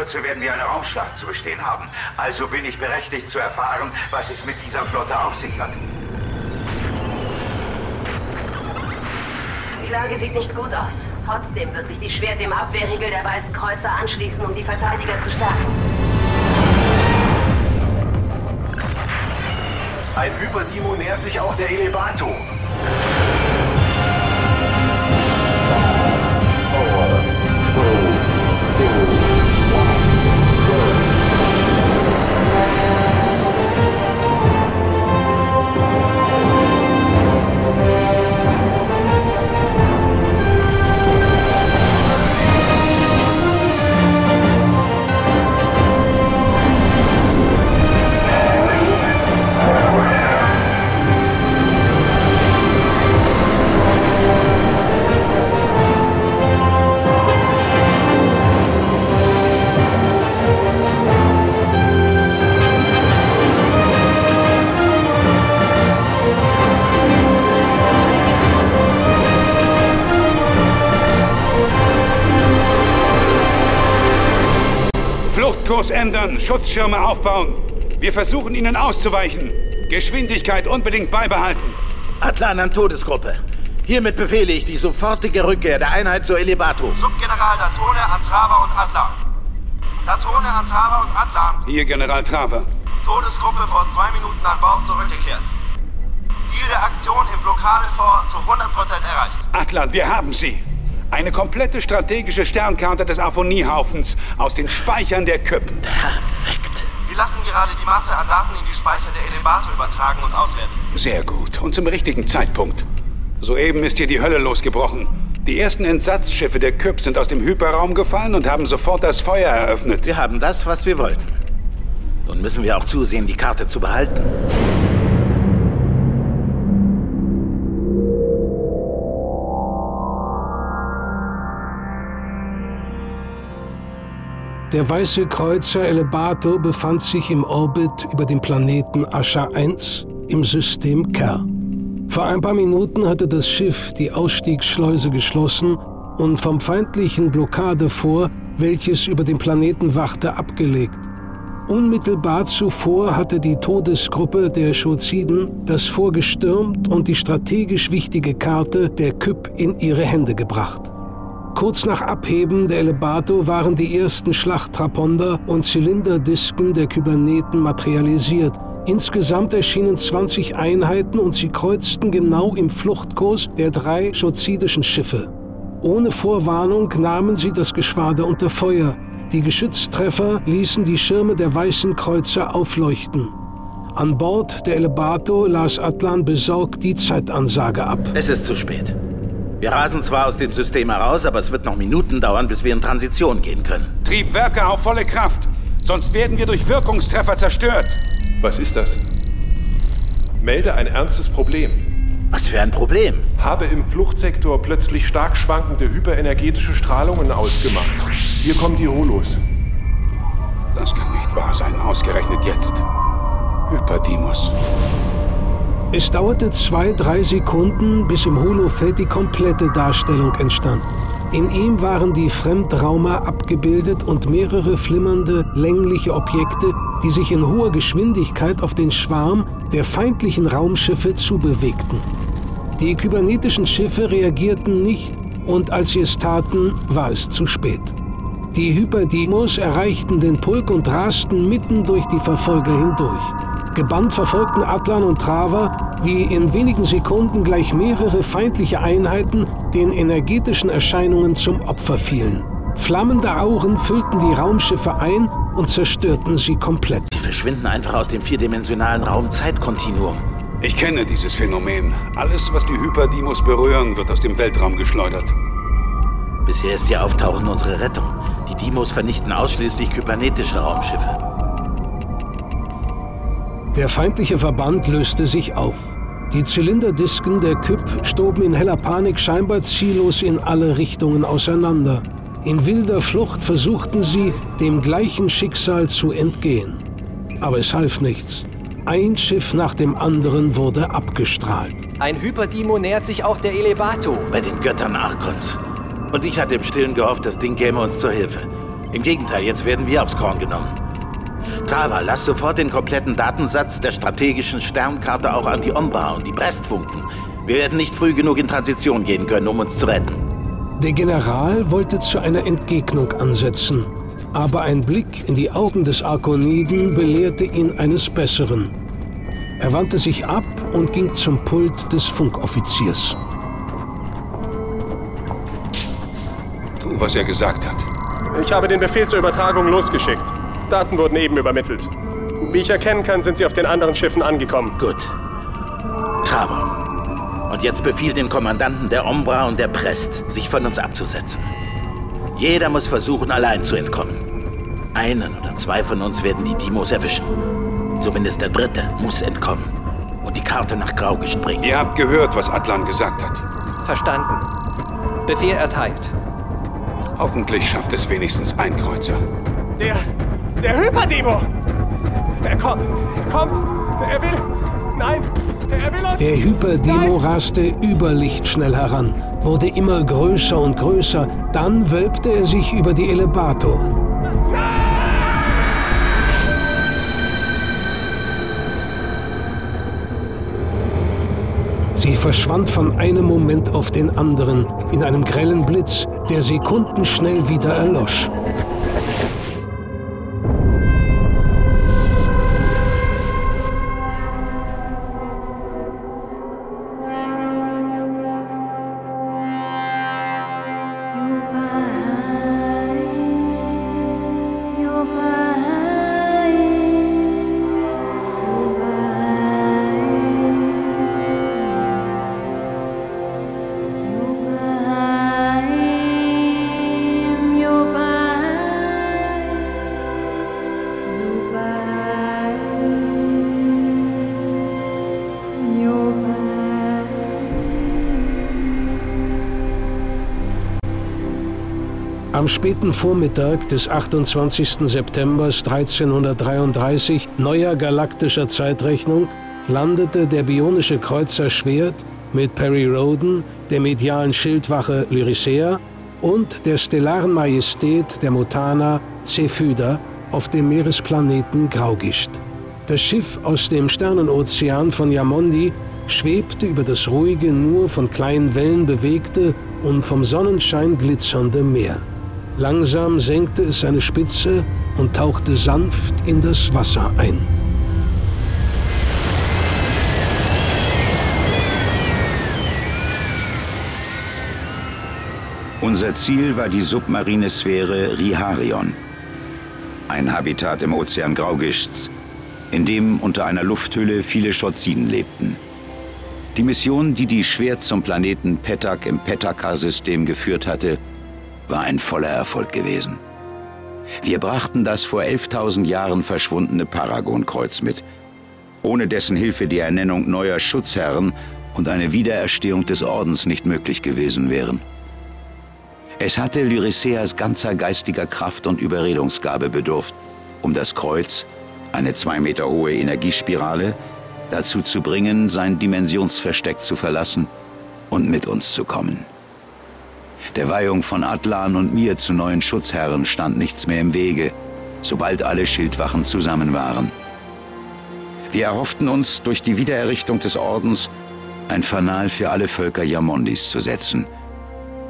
Kürze werden wir eine Raumschlacht zu bestehen haben. Also bin ich berechtigt zu erfahren, was es mit dieser Flotte auf sich hat. Die Lage sieht nicht gut aus. Trotzdem wird sich die Schwert dem Abwehrriegel der Weißen Kreuzer anschließen, um die Verteidiger zu stärken. Ein Hyperdimo nähert sich auch der Elevato. Fluchtkurs ändern, Schutzschirme aufbauen. Wir versuchen ihnen auszuweichen. Geschwindigkeit unbedingt beibehalten. Atlan an Todesgruppe. Hiermit befehle ich die sofortige Rückkehr der Einheit zur Elevato. Subgeneral Datone, Antrava und Atlan. Datone, Antrava und Atlan. Hier General Traver. Todesgruppe vor zwei Minuten an Bord zurückgekehrt. Ziel der Aktion im Blockadefort zu 100% erreicht. Atlan, wir haben sie. Eine komplette strategische Sternkarte des Aphoniehaufens aus den Speichern der Küpp. Perfekt. Wir lassen gerade die Masse an Daten in die Speicher der Elevator übertragen und auswerten. Sehr gut. Und zum richtigen Zeitpunkt. Soeben ist hier die Hölle losgebrochen. Die ersten Entsatzschiffe der Küpp sind aus dem Hyperraum gefallen und haben sofort das Feuer eröffnet. Wir haben das, was wir wollten. Nun müssen wir auch zusehen, die Karte zu behalten. Der weiße Kreuzer Elebato befand sich im Orbit über dem Planeten Ascha 1 im System Kerr. Vor ein paar Minuten hatte das Schiff die Ausstiegsschleuse geschlossen und vom feindlichen Blockadefort, welches über dem Planeten wachte, abgelegt. Unmittelbar zuvor hatte die Todesgruppe der Schoziden das Fort gestürmt und die strategisch wichtige Karte der Küpp in ihre Hände gebracht. Kurz nach Abheben der Elebato waren die ersten Schlachtraponder und Zylinderdisken der Kyberneten materialisiert. Insgesamt erschienen 20 Einheiten und sie kreuzten genau im Fluchtkurs der drei schozidischen Schiffe. Ohne Vorwarnung nahmen sie das Geschwader unter Feuer. Die Geschütztreffer ließen die Schirme der weißen Kreuzer aufleuchten. An Bord der Elebato las Atlan besorgt die Zeitansage ab. Es ist zu spät. Wir rasen zwar aus dem System heraus, aber es wird noch Minuten dauern, bis wir in Transition gehen können. Triebwerke auf volle Kraft. Sonst werden wir durch Wirkungstreffer zerstört. Was ist das? Melde ein ernstes Problem. Was für ein Problem. Habe im Fluchtsektor plötzlich stark schwankende hyperenergetische Strahlungen ausgemacht. Hier kommen die Holos. Das kann nicht wahr sein, ausgerechnet jetzt. Hyperdimus. Es dauerte zwei, drei Sekunden, bis im Holofeld die komplette Darstellung entstand. In ihm waren die Fremdraumer abgebildet und mehrere flimmernde, längliche Objekte, die sich in hoher Geschwindigkeit auf den Schwarm der feindlichen Raumschiffe zubewegten. Die kybernetischen Schiffe reagierten nicht und als sie es taten, war es zu spät. Die Hyperdimos erreichten den Pulk und rasten mitten durch die Verfolger hindurch. Gebannt verfolgten Atlan und Trava, wie in wenigen Sekunden gleich mehrere feindliche Einheiten den energetischen Erscheinungen zum Opfer fielen. Flammende Auren füllten die Raumschiffe ein und zerstörten sie komplett. Sie verschwinden einfach aus dem vierdimensionalen Raum-Zeit-Kontinuum. Ich kenne dieses Phänomen. Alles, was die Hyperdimos berühren, wird aus dem Weltraum geschleudert. Bisher ist ihr Auftauchen unsere Rettung. Die Dimos vernichten ausschließlich kybernetische Raumschiffe. Der feindliche Verband löste sich auf. Die Zylinderdisken der Küpp stoben in heller Panik scheinbar ziellos in alle Richtungen auseinander. In wilder Flucht versuchten sie, dem gleichen Schicksal zu entgehen. Aber es half nichts. Ein Schiff nach dem anderen wurde abgestrahlt. Ein Hyperdimo nähert sich auch der Elevato. Bei den Göttern Arkons. Und ich hatte im Stillen gehofft, das Ding käme uns zur Hilfe. Im Gegenteil, jetzt werden wir aufs Korn genommen. Trava, lass sofort den kompletten Datensatz der strategischen Sternkarte auch an die Ombra und die Brest funken. Wir werden nicht früh genug in Transition gehen können, um uns zu retten. Der General wollte zu einer Entgegnung ansetzen, aber ein Blick in die Augen des Arkoniden belehrte ihn eines Besseren. Er wandte sich ab und ging zum Pult des Funkoffiziers. Tu, was er gesagt hat. Ich habe den Befehl zur Übertragung losgeschickt. Daten wurden eben übermittelt. Wie ich erkennen kann, sind sie auf den anderen Schiffen angekommen. Gut. Trava. Und jetzt befiehl den Kommandanten der Ombra und der Prest, sich von uns abzusetzen. Jeder muss versuchen, allein zu entkommen. Einen oder zwei von uns werden die Dimos erwischen. Zumindest der dritte muss entkommen und die Karte nach Graugischt bringen. Ihr habt gehört, was Atlan gesagt hat. Verstanden. Befehl erteilt. Hoffentlich schafft es wenigstens ein Kreuzer. Der. Der Hyperdemo! Er kommt. Er kommt! Er will. Nein! Er will uns. Der Hyperdemo raste überlichtschnell heran, wurde immer größer und größer, dann wölbte er sich über die Elevator. Sie verschwand von einem Moment auf den anderen in einem grellen Blitz, der sekundenschnell wieder erlosch. Am späten Vormittag des 28. September 1333 neuer galaktischer Zeitrechnung landete der bionische Kreuzer Schwert mit Perry Roden, der medialen Schildwache Lyricea und der stellaren Majestät der Mutana Zephyda auf dem Meeresplaneten Graugischt. Das Schiff aus dem Sternenozean von Yamondi schwebte über das ruhige, nur von kleinen Wellen bewegte und vom Sonnenschein glitzernde Meer. Langsam senkte es seine Spitze und tauchte sanft in das Wasser ein. Unser Ziel war die submarine Sphäre Riharion. Ein Habitat im Ozean Graugischts, in dem unter einer Lufthülle viele Schotziden lebten. Die Mission, die die Schwert zum Planeten Petak im Petaka-System geführt hatte, war ein voller Erfolg gewesen. Wir brachten das vor 11.000 Jahren verschwundene Paragon-Kreuz mit, ohne dessen Hilfe die Ernennung neuer Schutzherren und eine Wiedererstehung des Ordens nicht möglich gewesen wären. Es hatte Lyriceas ganzer geistiger Kraft und Überredungsgabe bedurft, um das Kreuz, eine zwei Meter hohe Energiespirale, dazu zu bringen, sein Dimensionsversteck zu verlassen und mit uns zu kommen. Der Weihung von Atlan und mir zu neuen Schutzherren stand nichts mehr im Wege, sobald alle Schildwachen zusammen waren. Wir erhofften uns, durch die Wiedererrichtung des Ordens ein Fanal für alle Völker Yamondis zu setzen,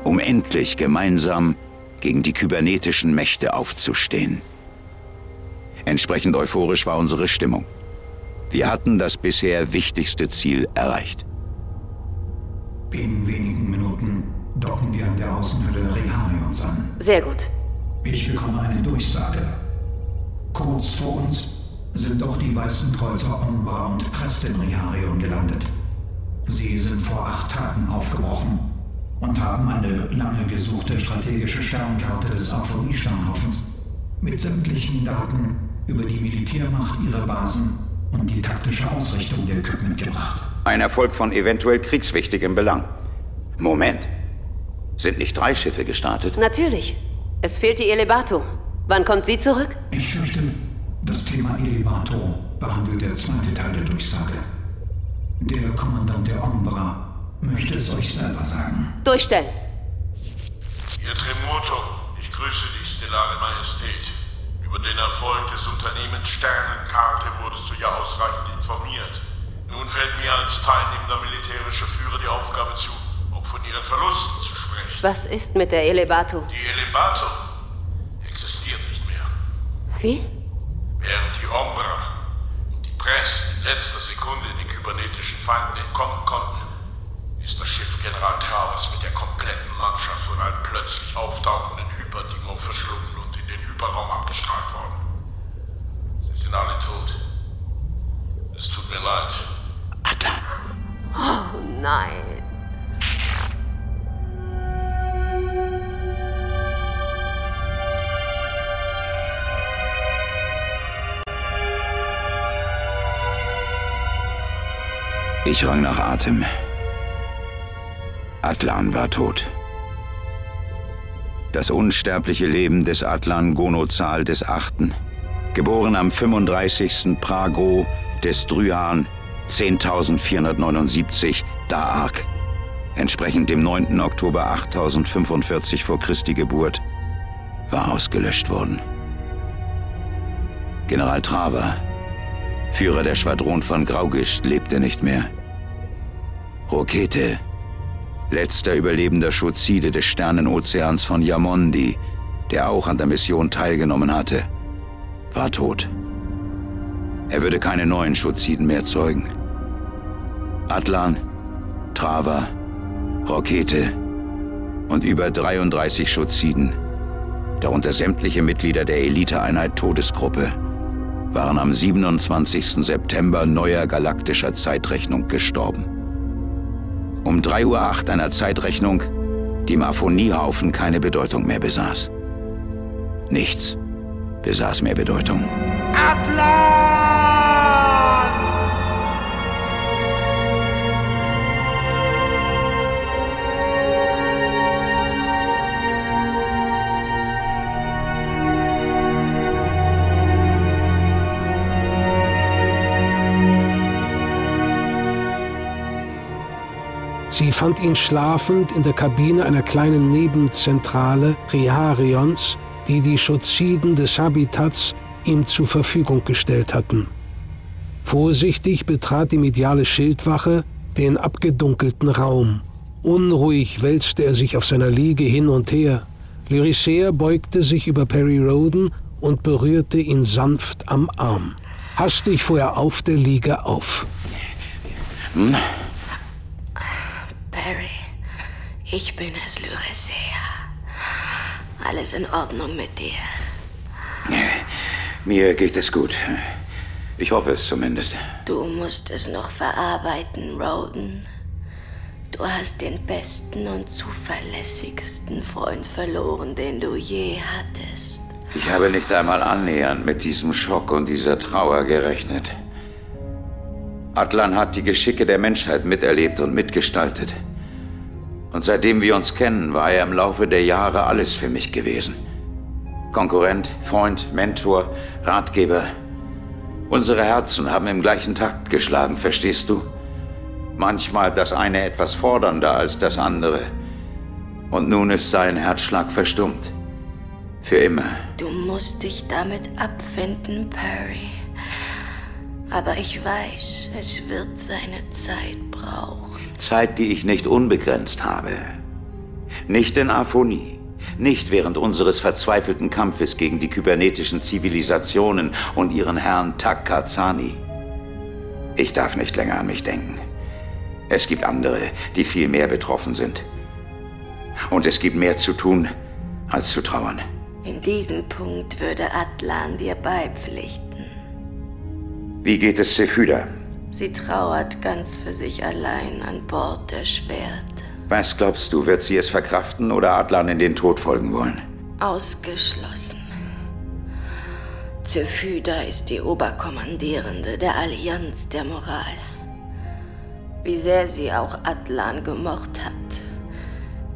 um endlich gemeinsam gegen die kybernetischen Mächte aufzustehen. Entsprechend euphorisch war unsere Stimmung. Wir hatten das bisher wichtigste Ziel erreicht. In wenigen Minuten docken wir an der Außenhülle Reharions an. Sehr gut. Ich bekomme eine Durchsage. Kurz vor uns sind auch die weißen Kreuzer Ombra und Prest in Reharion gelandet. Sie sind vor acht Tagen aufgebrochen und haben eine lange gesuchte strategische Sternkarte des Aphonie-Sternhaufens mit sämtlichen Daten über die Militärmacht ihrer Basen und die taktische Ausrichtung der Küpp mitgebracht. Ein Erfolg von eventuell kriegswichtigem Belang. Moment. Sind nicht drei Schiffe gestartet? Natürlich. Es fehlt die Elevato. Wann kommt sie zurück? Ich fürchte, das Thema Elevator behandelt der zweite Teil der Durchsage. Der Kommandant der Ombra möchte es euch selber sagen. Durchstellen. Ihr Tremoto, ich grüße dich. Stellare Majestät, über den Erfolg des Unternehmens Sternenkarte wurdest du ja ausreichend informiert. Nun fällt mir als teilnehmender militärischer Führer die Aufgabe zu, von ihren Verlusten zu sprechen. Was ist mit der Elevato? Die Elevato existiert nicht mehr. Wie? Während die Ombra und die Press in letzter Sekunde den kybernetischen Feinden entkommen konnten, ist das Schiff General Travers mit der kompletten Mannschaft von einem plötzlich auftauchenden Hyperdimo verschlungen und in den Hyperraum abgestrahlt worden. Sie sind alle tot. Es tut mir leid. Adlan! Oh nein. Ich rang nach Atem. Atlan war tot. Das unsterbliche Leben des Atlan Gonozal des Achten, geboren am 35. Prago des Dryan 10.479 Daark, entsprechend dem 9. Oktober 8045 vor Christi Geburt, war ausgelöscht worden. General Traver, Führer der Schwadron von Graugischt, lebte nicht mehr. Rokete, letzter überlebender Schozide des Sternenozeans von Yamondi, der auch an der Mission teilgenommen hatte, war tot. Er würde keine neuen Schoziden mehr zeugen. Atlan, Trava, Rokete und über 33 Schoziden, darunter sämtliche Mitglieder der Eliteeinheit Todesgruppe, waren am 27. September neuer galaktischer Zeitrechnung gestorben. Um 3.08 Uhr einer Zeitrechnung, die im Aphoniehaufen keine Bedeutung mehr besaß. Nichts besaß mehr Bedeutung. Atlas! Sie fand ihn schlafend in der Kabine einer kleinen Nebenzentrale Riharions, die die Schoziden des Habitats ihm zur Verfügung gestellt hatten. Vorsichtig betrat die mediale Schildwache den abgedunkelten Raum. Unruhig wälzte er sich auf seiner Liege hin und her. Lyricea beugte sich über Perry Roden und berührte ihn sanft am Arm. Hastig fuhr er auf der Liege auf. Hm? Ich bin es, Lyricea. Alles in Ordnung mit dir? Mir geht es gut. Ich hoffe es zumindest. Du musst es noch verarbeiten, Roden. Du hast den besten und zuverlässigsten Freund verloren, den du je hattest. Ich habe nicht einmal annähernd mit diesem Schock und dieser Trauer gerechnet. Atlan hat die Geschicke der Menschheit miterlebt und mitgestaltet. Und seitdem wir uns kennen, war er im Laufe der Jahre alles für mich gewesen. Konkurrent, Freund, Mentor, Ratgeber. Unsere Herzen haben im gleichen Takt geschlagen, verstehst du? Manchmal das eine etwas fordernder als das andere. Und nun ist sein Herzschlag verstummt. Für immer. Du musst dich damit abfinden, Perry. Aber ich weiß, es wird seine Zeit brauchen. Zeit, die ich nicht unbegrenzt habe. Nicht in Aphonie. Nicht während unseres verzweifelten Kampfes gegen die kybernetischen Zivilisationen und ihren Herrn Takazani. Ich darf nicht länger an mich denken. Es gibt andere, die viel mehr betroffen sind. Und es gibt mehr zu tun, als zu trauern. In diesem Punkt würde Atlan dir beipflichten. Wie geht es Sephyda? Sie trauert ganz für sich allein an Bord der Schwerte. Was glaubst du, wird sie es verkraften oder Adlan in den Tod folgen wollen? Ausgeschlossen. Zephyda ist die Oberkommandierende der Allianz der Moral. Wie sehr sie auch Atlan gemocht hat.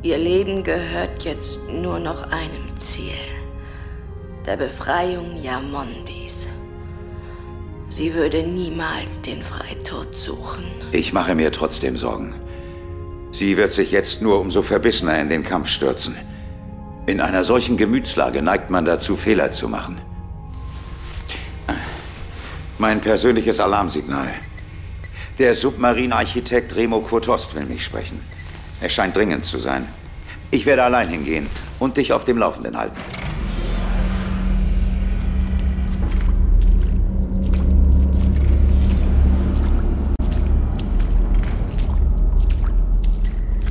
Ihr Leben gehört jetzt nur noch einem Ziel. Der Befreiung Yamondis. Sie würde niemals den Freitod suchen. Ich mache mir trotzdem Sorgen. Sie wird sich jetzt nur umso verbissener in den Kampf stürzen. In einer solchen Gemütslage neigt man dazu, Fehler zu machen. Mein persönliches Alarmsignal. Der Submarinarchitekt Remo Kurtost will mich sprechen. Er scheint dringend zu sein. Ich werde allein hingehen und dich auf dem Laufenden halten.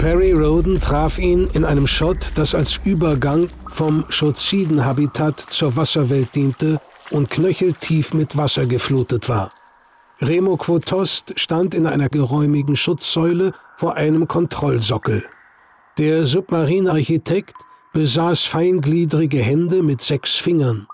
Perry Roden traf ihn in einem Schott, das als Übergang vom Schozidenhabitat zur Wasserwelt diente und knöcheltief mit Wasser geflutet war. Remo Quotost stand in einer geräumigen Schutzsäule vor einem Kontrollsockel. Der Submarinarchitekt besaß feingliedrige Hände mit sechs Fingern.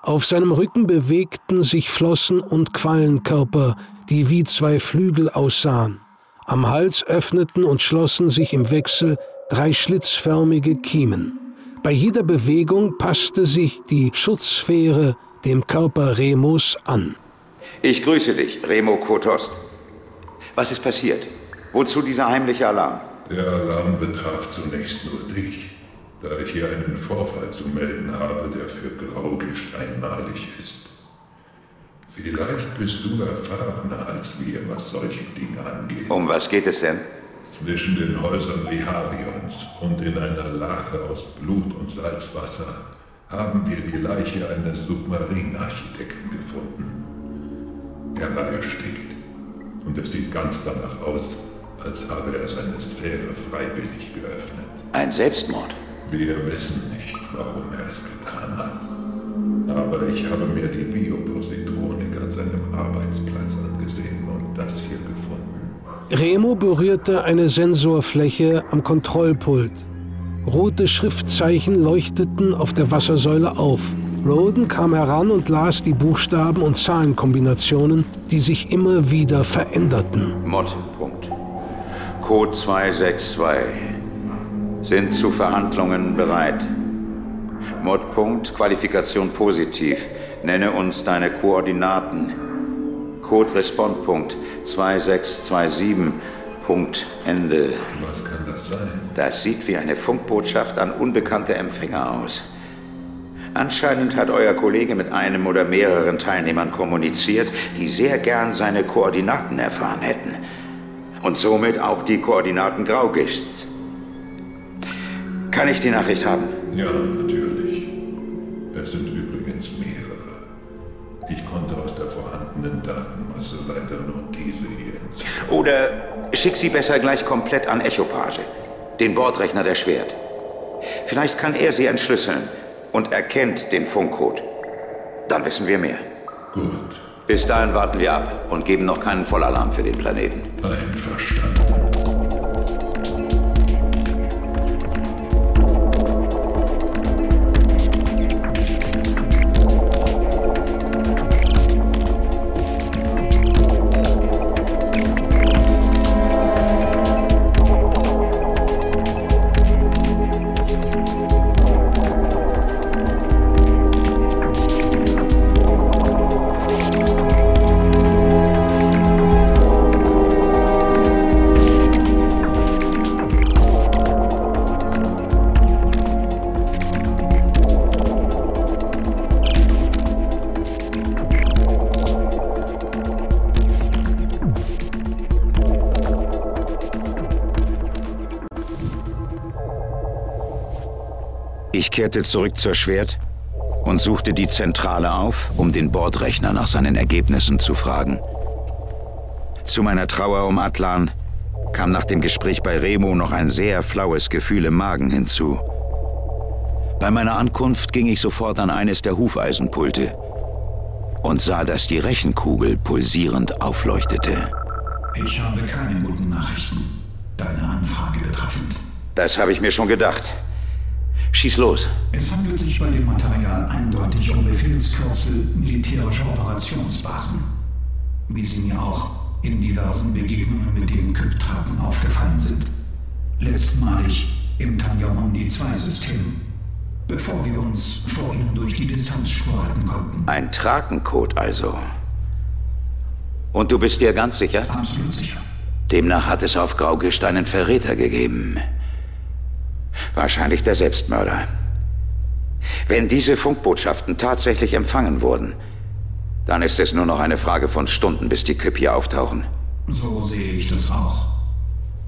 Auf seinem Rücken bewegten sich Flossen und Quallenkörper, die wie zwei Flügel aussahen. Am Hals öffneten und schlossen sich im Wechsel drei schlitzförmige Kiemen. Bei jeder Bewegung passte sich die Schutzsphäre dem Körper Remus an. Ich grüße dich, Remo Kotost. Was ist passiert? Wozu dieser heimliche Alarm? Der Alarm betraf zunächst nur dich, da ich hier einen Vorfall zu melden habe, der für Graugischt einmalig ist. Vielleicht bist du erfahrener als wir, was solche Dinge angeht. Um was geht es denn? Zwischen den Häusern Liharions und in einer Lache aus Blut und Salzwasser haben wir die Leiche eines Submarinarchitekten gefunden. Er war erstickt und es sieht ganz danach aus, als habe er seine Sphäre freiwillig geöffnet. Ein Selbstmord? Wir wissen nicht, warum er es getan hat. Aber ich habe mir die Biopositronik an seinem Arbeitsplatz angesehen und das hier gefunden. Remo berührte eine Sensorfläche am Kontrollpult. Rote Schriftzeichen leuchteten auf der Wassersäule auf. Roden kam heran und las die Buchstaben und Zahlenkombinationen, die sich immer wieder veränderten. Mod. Punkt. Code 262. Sind zu Verhandlungen bereit. Modpunkt, Qualifikation positiv. Nenne uns deine Koordinaten. Code Respondpunkt 2627. Punkt Ende. Was kann das sein? Das sieht wie eine Funkbotschaft an unbekannte Empfänger aus. Anscheinend hat euer Kollege mit einem oder mehreren Teilnehmern kommuniziert, die sehr gern seine Koordinaten erfahren hätten. Und somit auch die Koordinaten Graugists. Kann ich die Nachricht haben? Ja, natürlich. Vorhandenen Datenmasse leider nur diese hier entziehen. Oder schick sie besser gleich komplett an Echopage, den Bordrechner der Schwert. Vielleicht kann er sie entschlüsseln und erkennt den Funkcode. Dann wissen wir mehr. Gut. Bis dahin warten wir ab und geben noch keinen Vollalarm für den Planeten. Einverstanden. Ich kehrte zurück zur Schwert und suchte die Zentrale auf, um den Bordrechner nach seinen Ergebnissen zu fragen. Zu meiner Trauer um Atlan kam nach dem Gespräch bei Remo noch ein sehr flaues Gefühl im Magen hinzu. Bei meiner Ankunft ging ich sofort an eines der Hufeisenpulte und sah, dass die Rechenkugel pulsierend aufleuchtete. Ich habe keine guten Nachrichten. Deine Anfrage betreffend. Das habe ich mir schon gedacht. Schieß los. Es handelt sich bei dem Material eindeutig um Befehlskürzel militärischer Operationsbasen. Wie sie mir auch in diversen Begegnungen mit den Kryptraten aufgefallen sind. Letztmalig im Tanyamundi-2-System, bevor wir uns vor ihnen durch die Distanz spalten konnten. Ein Trakencode also. Und du bist dir ganz sicher? Absolut sicher. Demnach hat es auf Graugischt einen Verräter gegeben. Wahrscheinlich der Selbstmörder. Wenn diese Funkbotschaften tatsächlich empfangen wurden, dann ist es nur noch eine Frage von Stunden, bis die Küpp hier auftauchen. So sehe ich das auch.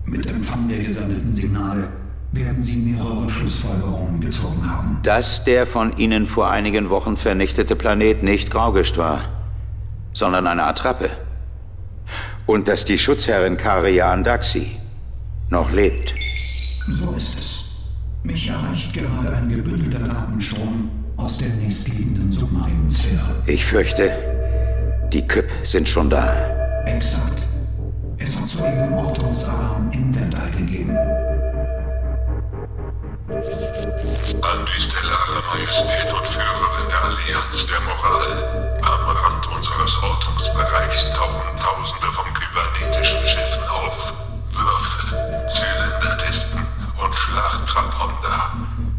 Mit Empfang der gesendeten Signale werden Sie mehrere Schlussfolgerungen gezogen haben. Dass der von Ihnen vor einigen Wochen vernichtete Planet nicht Graugischt war, sondern eine Attrappe. Und dass die Schutzherrin Karia Andaxi noch lebt. So ist es. Mich erreicht gerade ein gebündelter Datenstrom aus der nächstliegenden Submarinensphäre. Ich fürchte, die Küpp sind schon da. Exakt. Es hat soeben Ortungsalarm im Weltall gegeben. An die stellare Majestät und Führerin der Allianz der Moral. Am Rand unseres Ortungsbereichs tauchen Tausende von kybernetischen Schiffen auf. Würfel, Zylinderdisken und Schlachttransponder.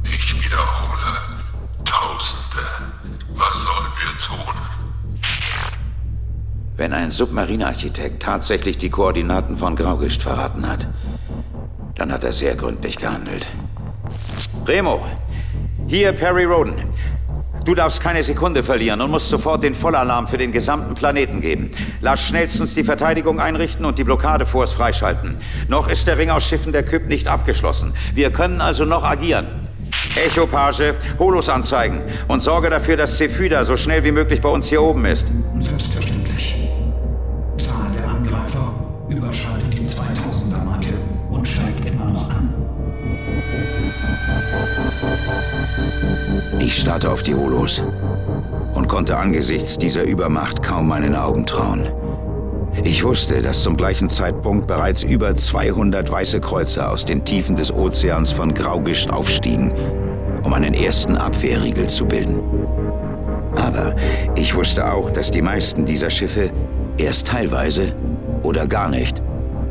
Ich wiederhole, Tausende. Was sollen wir tun? Wenn ein Submarinarchitekt tatsächlich die Koordinaten von Graugischt verraten hat, dann hat er sehr gründlich gehandelt. Remo, hier Perry Roden. Du darfst keine Sekunde verlieren und musst sofort den Vollalarm für den gesamten Planeten geben. Lass schnellstens die Verteidigung einrichten und die Blockadeforce freischalten. Noch ist der Ring aus Schiffen der Kyp nicht abgeschlossen. Wir können also noch agieren. Echopage, Holos anzeigen und sorge dafür, dass Cephyda so schnell wie möglich bei uns hier oben ist. Selbstverständlich. Ich starrte auf die Holos und konnte angesichts dieser Übermacht kaum meinen Augen trauen. Ich wusste, dass zum gleichen Zeitpunkt bereits über 200 weiße Kreuzer aus den Tiefen des Ozeans von Graugischt aufstiegen, um einen ersten Abwehrriegel zu bilden. Aber ich wusste auch, dass die meisten dieser Schiffe erst teilweise oder gar nicht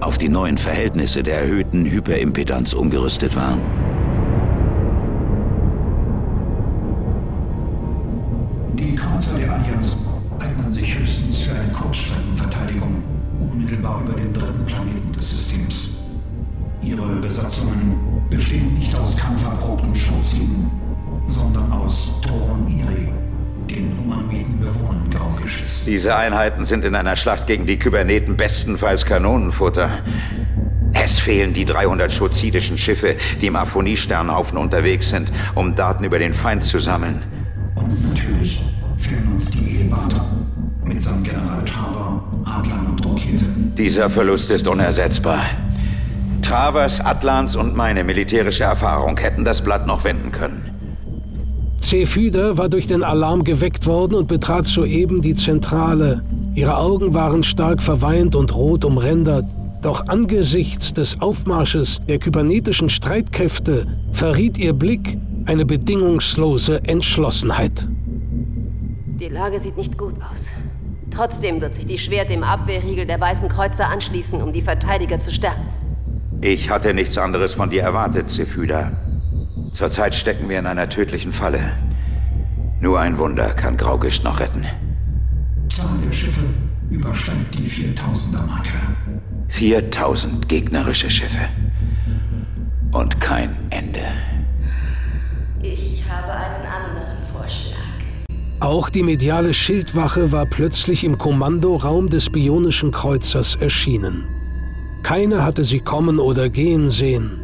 auf die neuen Verhältnisse der erhöhten Hyperimpedanz umgerüstet waren. Die Kreuzer der Allianz eignen sich höchstens für eine Kurzstreckenverteidigung unmittelbar über dem dritten Planeten des Systems. Ihre Besatzungen bestehen nicht aus kampferprobten Schutzzielen, sondern aus Toron Iri, den humanoiden Bewohnern Graugischts. Diese Einheiten sind in einer Schlacht gegen die Kyberneten bestenfalls Kanonenfutter. Es fehlen die 300 schuzidischen Schiffe, die im Aphonie-Sternhaufen unterwegs sind, um Daten über den Feind zu sammeln. Und natürlich fehlen uns die Elevator mitsamt General Traver, Adlan und Rokete. Dieser Verlust ist unersetzbar. Travers, Atlans und meine militärische Erfahrung hätten das Blatt noch wenden können. Cephyda war durch den Alarm geweckt worden und betrat soeben die Zentrale. Ihre Augen waren stark verweint und rot umrändert. Doch angesichts des Aufmarsches der kybernetischen Streitkräfte verriet ihr Blick eine bedingungslose Entschlossenheit. Die Lage sieht nicht gut aus. Trotzdem wird sich die Schwert dem Abwehrriegel der Weißen Kreuzer anschließen, um die Verteidiger zu stärken. Ich hatte nichts anderes von dir erwartet, Cephyda. Zurzeit stecken wir in einer tödlichen Falle. Nur ein Wunder kann Graugischt noch retten. Zahl der Schiffe übersteigt die 4000er-Marke. 4000 gegnerische Schiffe. Und kein Ende. Ich habe Vorschlag. Auch die mediale Schildwache war plötzlich im Kommandoraum des bionischen Kreuzers erschienen. Keiner hatte sie kommen oder gehen sehen.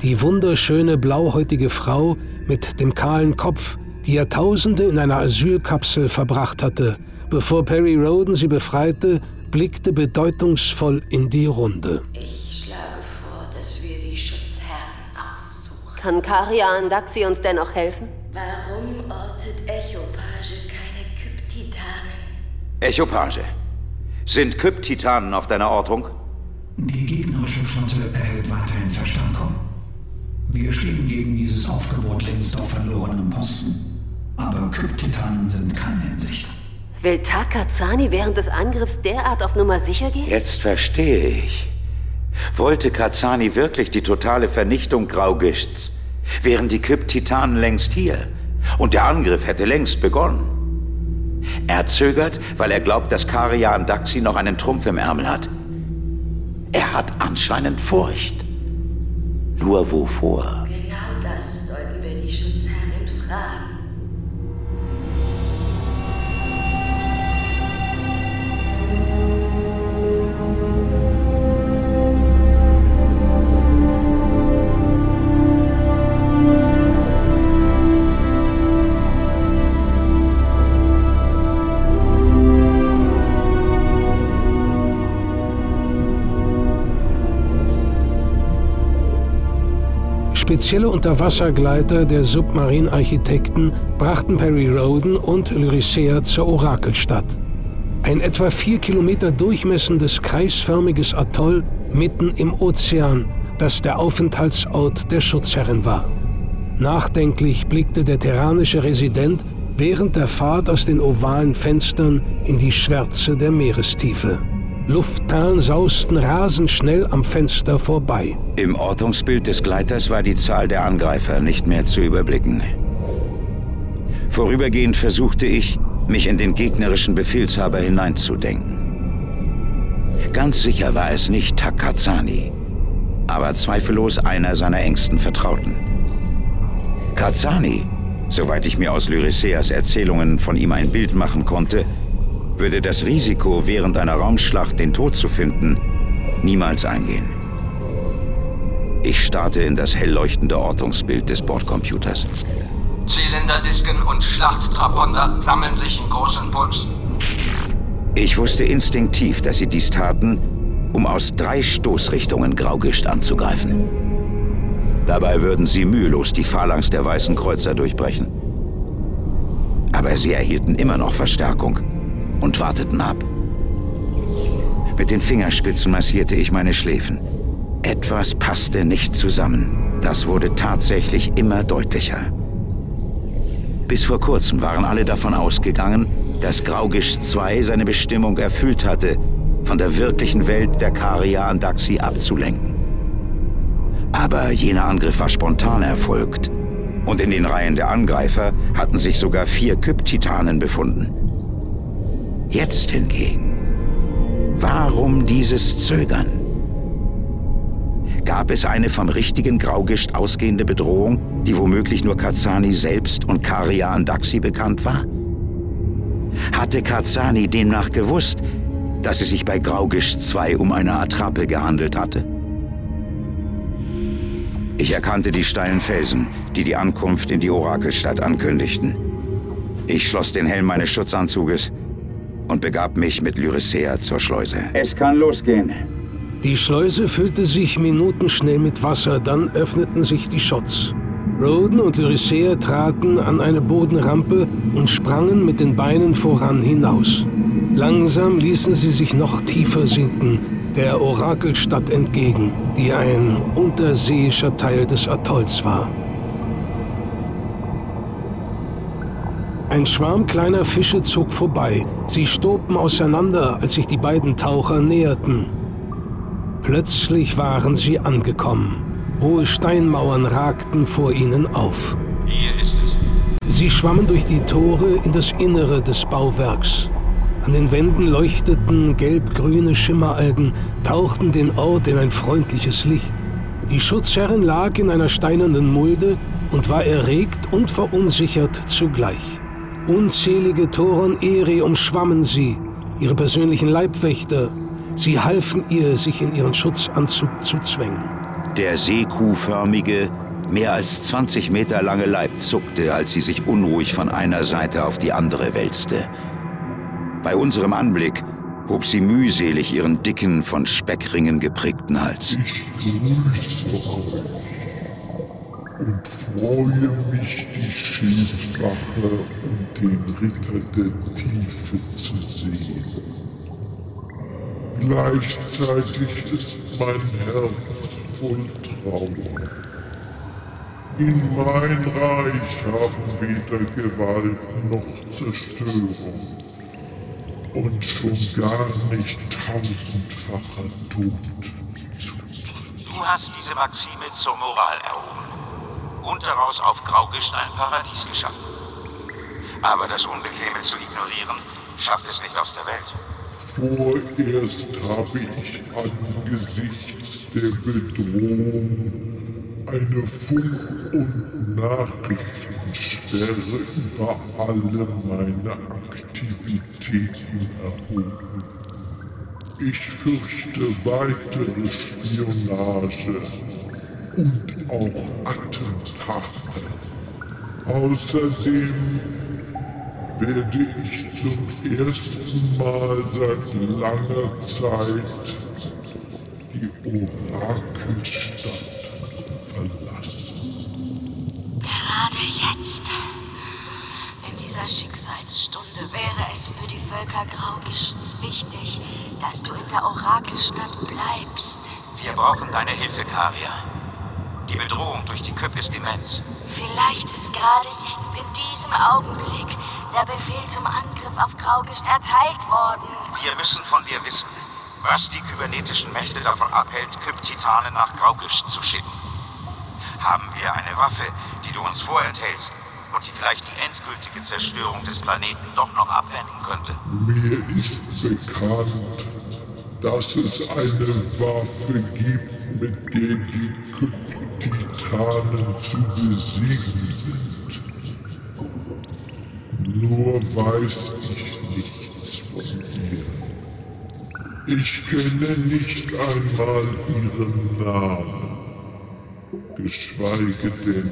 Die wunderschöne blauhäutige Frau mit dem kahlen Kopf, die Jahrtausende in einer Asylkapsel verbracht hatte, bevor Perry Roden sie befreite, blickte bedeutungsvoll in die Runde. Ich schlage vor, dass wir die Schutzherren aufsuchen. Kann Karia Andaxi uns dennoch helfen? Warum Echopage. Sind Kyp-Titanen auf deiner Ortung? Die gegnerische Flotte erhält weiterhin Verstärkung. Wir stehen gegen dieses Aufgebot längst auf verlorenem Posten. Aber Kryptitanen sind keine in Sicht. Will Takazani während des Angriffs derart auf Nummer sicher gehen? Jetzt verstehe ich. Wollte Kazani wirklich die totale Vernichtung Graugischts, wären die Kyp-Titanen längst hier und der Angriff hätte längst begonnen. Er zögert, weil er glaubt, dass Karian Daxi noch einen Trumpf im Ärmel hat. Er hat anscheinend Furcht. Nur wovor? Spezielle Unterwassergleiter der Submarinarchitekten brachten Perry Roden und Lyricea zur Orakelstadt. Ein etwa vier Kilometer durchmessendes kreisförmiges Atoll mitten im Ozean, das der Aufenthaltsort der Schutzherrin war. Nachdenklich blickte der terranische Resident während der Fahrt aus den ovalen Fenstern in die Schwärze der Meerestiefe. Luftperlen sausten rasend schnell am Fenster vorbei. Im Ortungsbild des Gleiters war die Zahl der Angreifer nicht mehr zu überblicken. Vorübergehend versuchte ich, mich in den gegnerischen Befehlshaber hineinzudenken. Ganz sicher war es nicht Takazani, aber zweifellos einer seiner engsten Vertrauten. Kazani, soweit ich mir aus Lyriceas Erzählungen von ihm ein Bild machen konnte, würde das Risiko, während einer Raumschlacht den Tod zu finden, niemals eingehen. Ich starrte in das hell leuchtende Ortungsbild des Bordcomputers. Zylinderdisken und Schlachttraponder sammeln sich in großen Pulsen. Ich wusste instinktiv, dass sie dies taten, um aus drei Stoßrichtungen Graugischt anzugreifen. Dabei würden sie mühelos die Phalanx der Weißen Kreuzer durchbrechen. Aber sie erhielten immer noch Verstärkung und warteten ab. Mit den Fingerspitzen massierte ich meine Schläfen. Etwas passte nicht zusammen. Das wurde tatsächlich immer deutlicher. Bis vor kurzem waren alle davon ausgegangen, dass Graugisch II seine Bestimmung erfüllt hatte, von der wirklichen Welt der Karia an Daxi abzulenken. Aber jener Angriff war spontan erfolgt. Und in den Reihen der Angreifer hatten sich sogar vier Kyp-Titanen befunden. Jetzt hingegen. Warum dieses Zögern? Gab es eine vom richtigen Graugischt ausgehende Bedrohung, die womöglich nur Kazani selbst und Karia Andaxi bekannt war? Hatte Kazani demnach gewusst, dass es sich bei Graugischt 2 um eine Attrappe gehandelt hatte? Ich erkannte die steilen Felsen, die die Ankunft in die Orakelstadt ankündigten. Ich schloss den Helm meines Schutzanzuges und begab mich mit Lyricea zur Schleuse. Es kann losgehen. Die Schleuse füllte sich minutenschnell mit Wasser, dann öffneten sich die Schotts. Roden und Lyricea traten an eine Bodenrampe und sprangen mit den Beinen voran hinaus. Langsam ließen sie sich noch tiefer sinken, der Orakelstadt entgegen, die ein unterseeischer Teil des Atolls war. Ein Schwarm kleiner Fische zog vorbei. Sie stobten auseinander, als sich die beiden Taucher näherten. Plötzlich waren sie angekommen. Hohe Steinmauern ragten vor ihnen auf. Hier ist es. Sie schwammen durch die Tore in das Innere des Bauwerks. An den Wänden leuchteten gelb-grüne Schimmeralgen, tauchten den Ort in ein freundliches Licht. Die Schutzherrin lag in einer steinernen Mulde und war erregt und verunsichert zugleich. Unzählige Toren Eri umschwammen sie, ihre persönlichen Leibwächter. Sie halfen ihr, sich in ihren Schutzanzug zu zwängen. Der seekuhförmige, mehr als 20 Meter lange Leib zuckte, als sie sich unruhig von einer Seite auf die andere wälzte. Bei unserem Anblick hob sie mühselig ihren dicken, von Speckringen geprägten Hals. Ich grüße euch und freue mich, die Schildwache und den Ritter der Tiefe zu sehen. Gleichzeitig ist mein Herz voll Trauer. In mein Reich haben weder Gewalt noch Zerstörung und schon gar nicht tausendfacher Tod zutritt. Du hast diese Maxime zur Moral erhoben und daraus auf Graugischt ein Paradies geschaffen. Aber das Unbequeme zu ignorieren, schafft es nicht aus der Welt. Vorerst habe ich angesichts der Bedrohung eine Funk- und Nachrichtensperre über alle meine Aktivitäten erhoben. Ich fürchte weitere Spionage und auch Attentate. Außerdem werde ich zum ersten Mal seit langer Zeit die Orakelstadt verlassen. Jetzt, in dieser Schicksalsstunde, wäre es für die Völker Graugischts wichtig, dass du in der Orakelstadt bleibst. Wir brauchen deine Hilfe, Karia. Die Bedrohung durch die Küpp ist immens. Vielleicht ist gerade jetzt, in diesem Augenblick, der Befehl zum Angriff auf Graugischt erteilt worden. Wir müssen von dir wissen, was die kybernetischen Mächte davon abhält, Kyp-Titane nach Graugischt zu schicken. Haben wir eine Waffe, die du uns vorenthältst und die vielleicht die endgültige Zerstörung des Planeten doch noch abwenden könnte? Mir ist bekannt, dass es eine Waffe gibt, mit der die Kyp-Titanen zu besiegen sind. Nur weiß ich nichts von ihr. Ich kenne nicht einmal ihren Namen, geschweige denn,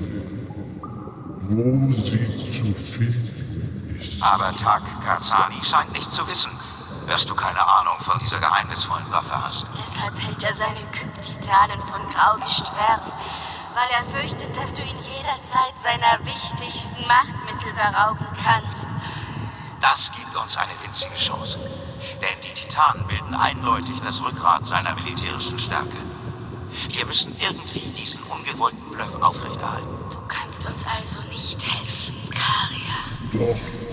wo sie zu finden ist. Aber Tak Kazani scheint nicht zu wissen, dass du keine Ahnung von dieser geheimnisvollen Waffe hast. Deshalb hält er seine Kyp-Titanen von Graugischt fern, weil er fürchtet, dass du ihn jederzeit seiner wichtigsten Machtmittel berauben kannst. Das gibt uns eine winzige Chance. Denn die Titanen bilden eindeutig das Rückgrat seiner militärischen Stärke. Wir müssen irgendwie diesen ungewollten Bluff aufrechterhalten. Du kannst uns also nicht helfen, Karia. Doch,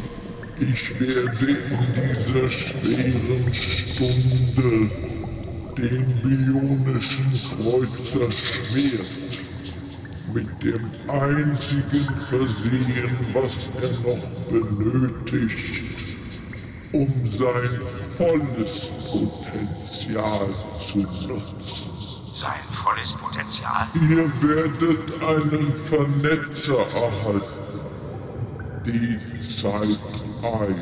ich werde in dieser schweren Stunde den bionischen Kreuzer Schwert mit dem einzigen versehen, was er noch benötigt, um sein volles Potenzial zu nutzen. Sein volles Potenzial? Ihr werdet einen Vernetzer erhalten. Die Zeit I.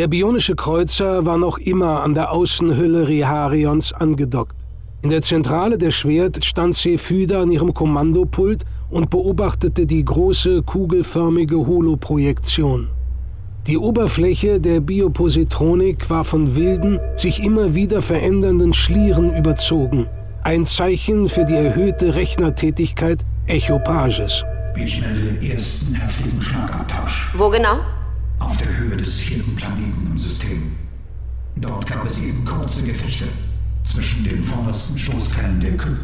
Der bionische Kreuzer war noch immer an der Außenhülle Riharions angedockt. In der Zentrale der Schwert stand Sephyda an ihrem Kommandopult und beobachtete die große kugelförmige Holoprojektion. Die Oberfläche der Biopositronik war von wilden, sich immer wieder verändernden Schlieren überzogen. Ein Zeichen für die erhöhte Rechnertätigkeit Echopages. Ich melde den ersten heftigen Schlagabtausch. Wo genau? Auf der Höhe des vierten Planeten im System. Dort gab es eben kurze Gefechte zwischen den vordersten Stoßkellen der Küpp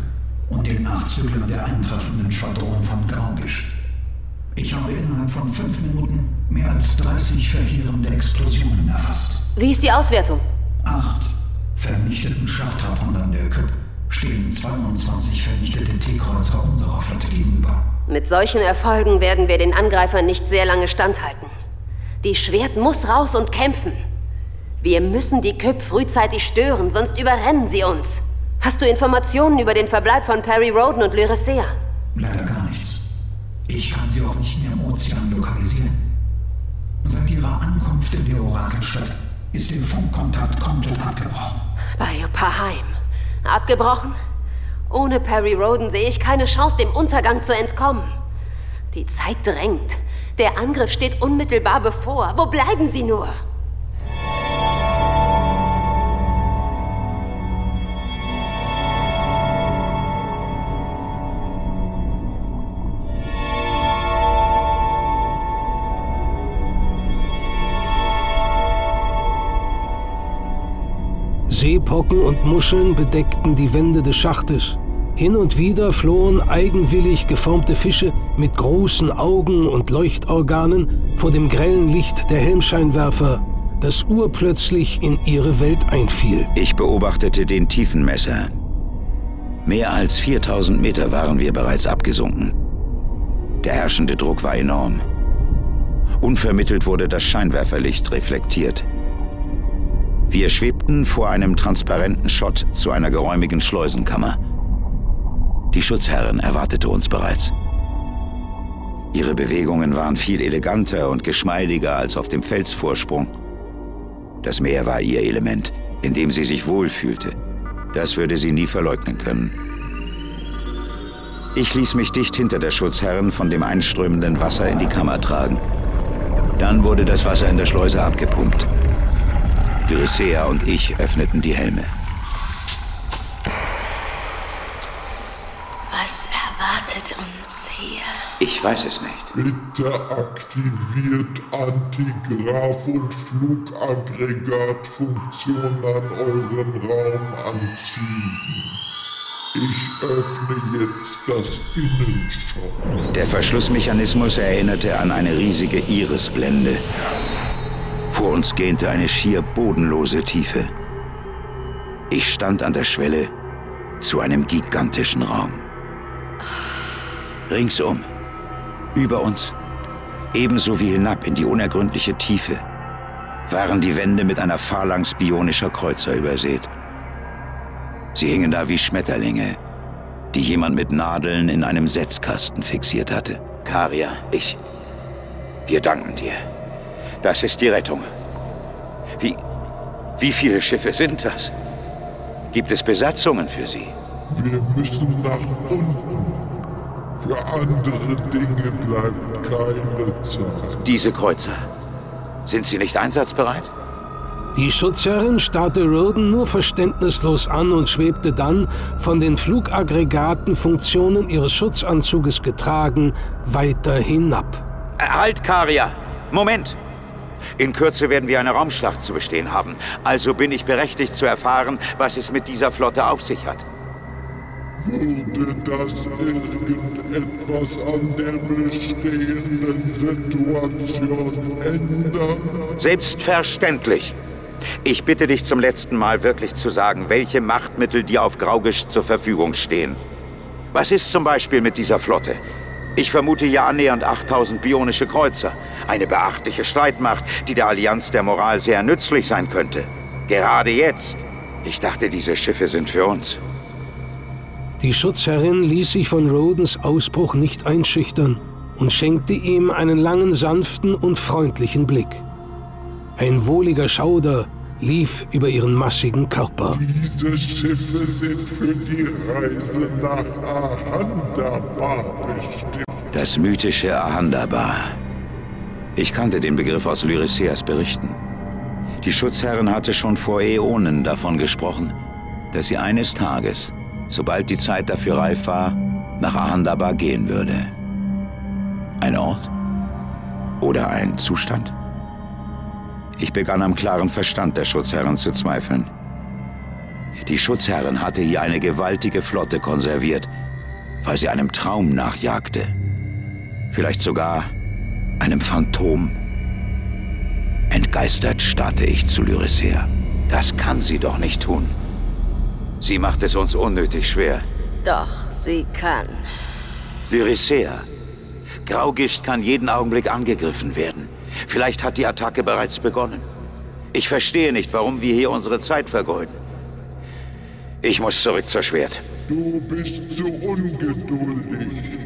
und den Nachzüglern der eintreffenden Schwadron von Graugisch. Ich habe innerhalb von fünf Minuten mehr als 30 verheerende Explosionen erfasst. Wie ist die Auswertung? Acht vernichteten Schlachtharpunern der Küpp stehen 22 vernichtete T-Kreuzer unserer Flotte gegenüber. Mit solchen Erfolgen werden wir den Angreifern nicht sehr lange standhalten. Die Schwert muss raus und kämpfen. Wir müssen die Küpp frühzeitig stören, sonst überrennen sie uns. Hast du Informationen über den Verbleib von Perry Roden und Lyricea? Leider gar nichts. Ich kann sie auch nicht mehr im Ozean lokalisieren. Seit ihrer Ankunft in die Orakelstadt ist ihr Funkkontakt komplett abgebrochen. Bei Paheim. Abgebrochen? Ohne Perry Roden sehe ich keine Chance, dem Untergang zu entkommen. Die Zeit drängt. Der Angriff steht unmittelbar bevor. Wo bleiben Sie nur? Seepocken und Muscheln bedeckten die Wände des Schachtes. Hin und wieder flohen eigenwillig geformte Fische mit großen Augen und Leuchtorganen vor dem grellen Licht der Helmscheinwerfer, das urplötzlich in ihre Welt einfiel. Ich beobachtete den Tiefenmesser. Mehr als 4000 Meter waren wir bereits abgesunken. Der herrschende Druck war enorm. Unvermittelt wurde das Scheinwerferlicht reflektiert. Wir schwebten vor einem transparenten Schott zu einer geräumigen Schleusenkammer. Die Schutzherrin erwartete uns bereits. Ihre Bewegungen waren viel eleganter und geschmeidiger als auf dem Felsvorsprung. Das Meer war ihr Element, in dem sie sich wohlfühlte. Das würde sie nie verleugnen können. Ich ließ mich dicht hinter der Schutzherrin von dem einströmenden Wasser in die Kammer tragen. Dann wurde das Wasser in der Schleuse abgepumpt. Dyrissea und ich öffneten die Helme. Was erwartet uns hier? Ich weiß es nicht. Bitte aktiviert Antigraf- und Flugaggregatfunktion an euren Raumanzügen. Ich öffne jetzt das Innenschott. Der Verschlussmechanismus erinnerte an eine riesige Irisblende. Vor uns gähnte eine schier bodenlose Tiefe. Ich stand an der Schwelle zu einem gigantischen Raum. Ringsum, über uns, ebenso wie hinab in die unergründliche Tiefe, waren die Wände mit einer Phalanx bionischer Kreuzer übersät. Sie hingen da wie Schmetterlinge, die jemand mit Nadeln in einem Setzkasten fixiert hatte. Karia, ich. Wir danken dir. Das ist die Rettung. Wie. Wie viele Schiffe sind das? Gibt es Besatzungen für sie? Wir müssen nach unten. Für andere Dinge bleibt keine Zeit. Diese Kreuzer. Sind sie nicht einsatzbereit? Die Schutzherrin starrte Roden nur verständnislos an und schwebte dann, von den Flugaggregatenfunktionen ihres Schutzanzuges getragen, weiter hinab. Halt, Karia! Moment! In Kürze werden wir eine Raumschlacht zu bestehen haben. Also bin ich berechtigt zu erfahren, was es mit dieser Flotte auf sich hat. Würde das irgendetwas an der bestehenden Situation ändern? Selbstverständlich. Ich bitte dich zum letzten Mal wirklich zu sagen, welche Machtmittel dir auf Graugisch zur Verfügung stehen. Was ist zum Beispiel mit dieser Flotte? Ich vermute hier annähernd 8000 bionische Kreuzer. Eine beachtliche Streitmacht, die der Allianz der Moral sehr nützlich sein könnte. Gerade jetzt. Ich dachte, diese Schiffe sind für uns. Die Schutzherrin ließ sich von Rodens Ausbruch nicht einschüchtern und schenkte ihm einen langen, sanften und freundlichen Blick. Ein wohliger Schauder lief über ihren massigen Körper. Diese Schiffe sind für die Reise nach Ahandabar bestimmt. Das mythische Ahandabar. Ich kannte den Begriff aus Lyriseas Berichten. Die Schutzherrin hatte schon vor Äonen davon gesprochen, dass sie eines Tages, sobald die Zeit dafür reif war, nach Ahandabar gehen würde. Ein Ort? Oder ein Zustand? Ich begann am klaren Verstand der Schutzherrin zu zweifeln. Die Schutzherrin hatte hier eine gewaltige Flotte konserviert, weil sie einem Traum nachjagte. Vielleicht sogar einem Phantom. Entgeistert starrte ich zu Lyrissea. Das kann sie doch nicht tun. Sie macht es uns unnötig schwer. Doch, sie kann. Lyrissea, Graugischt kann jeden Augenblick angegriffen werden. Vielleicht hat die Attacke bereits begonnen. Ich verstehe nicht, warum wir hier unsere Zeit vergeuden. Ich muss zurück zur Schwert. Du bist zu ungeduldig.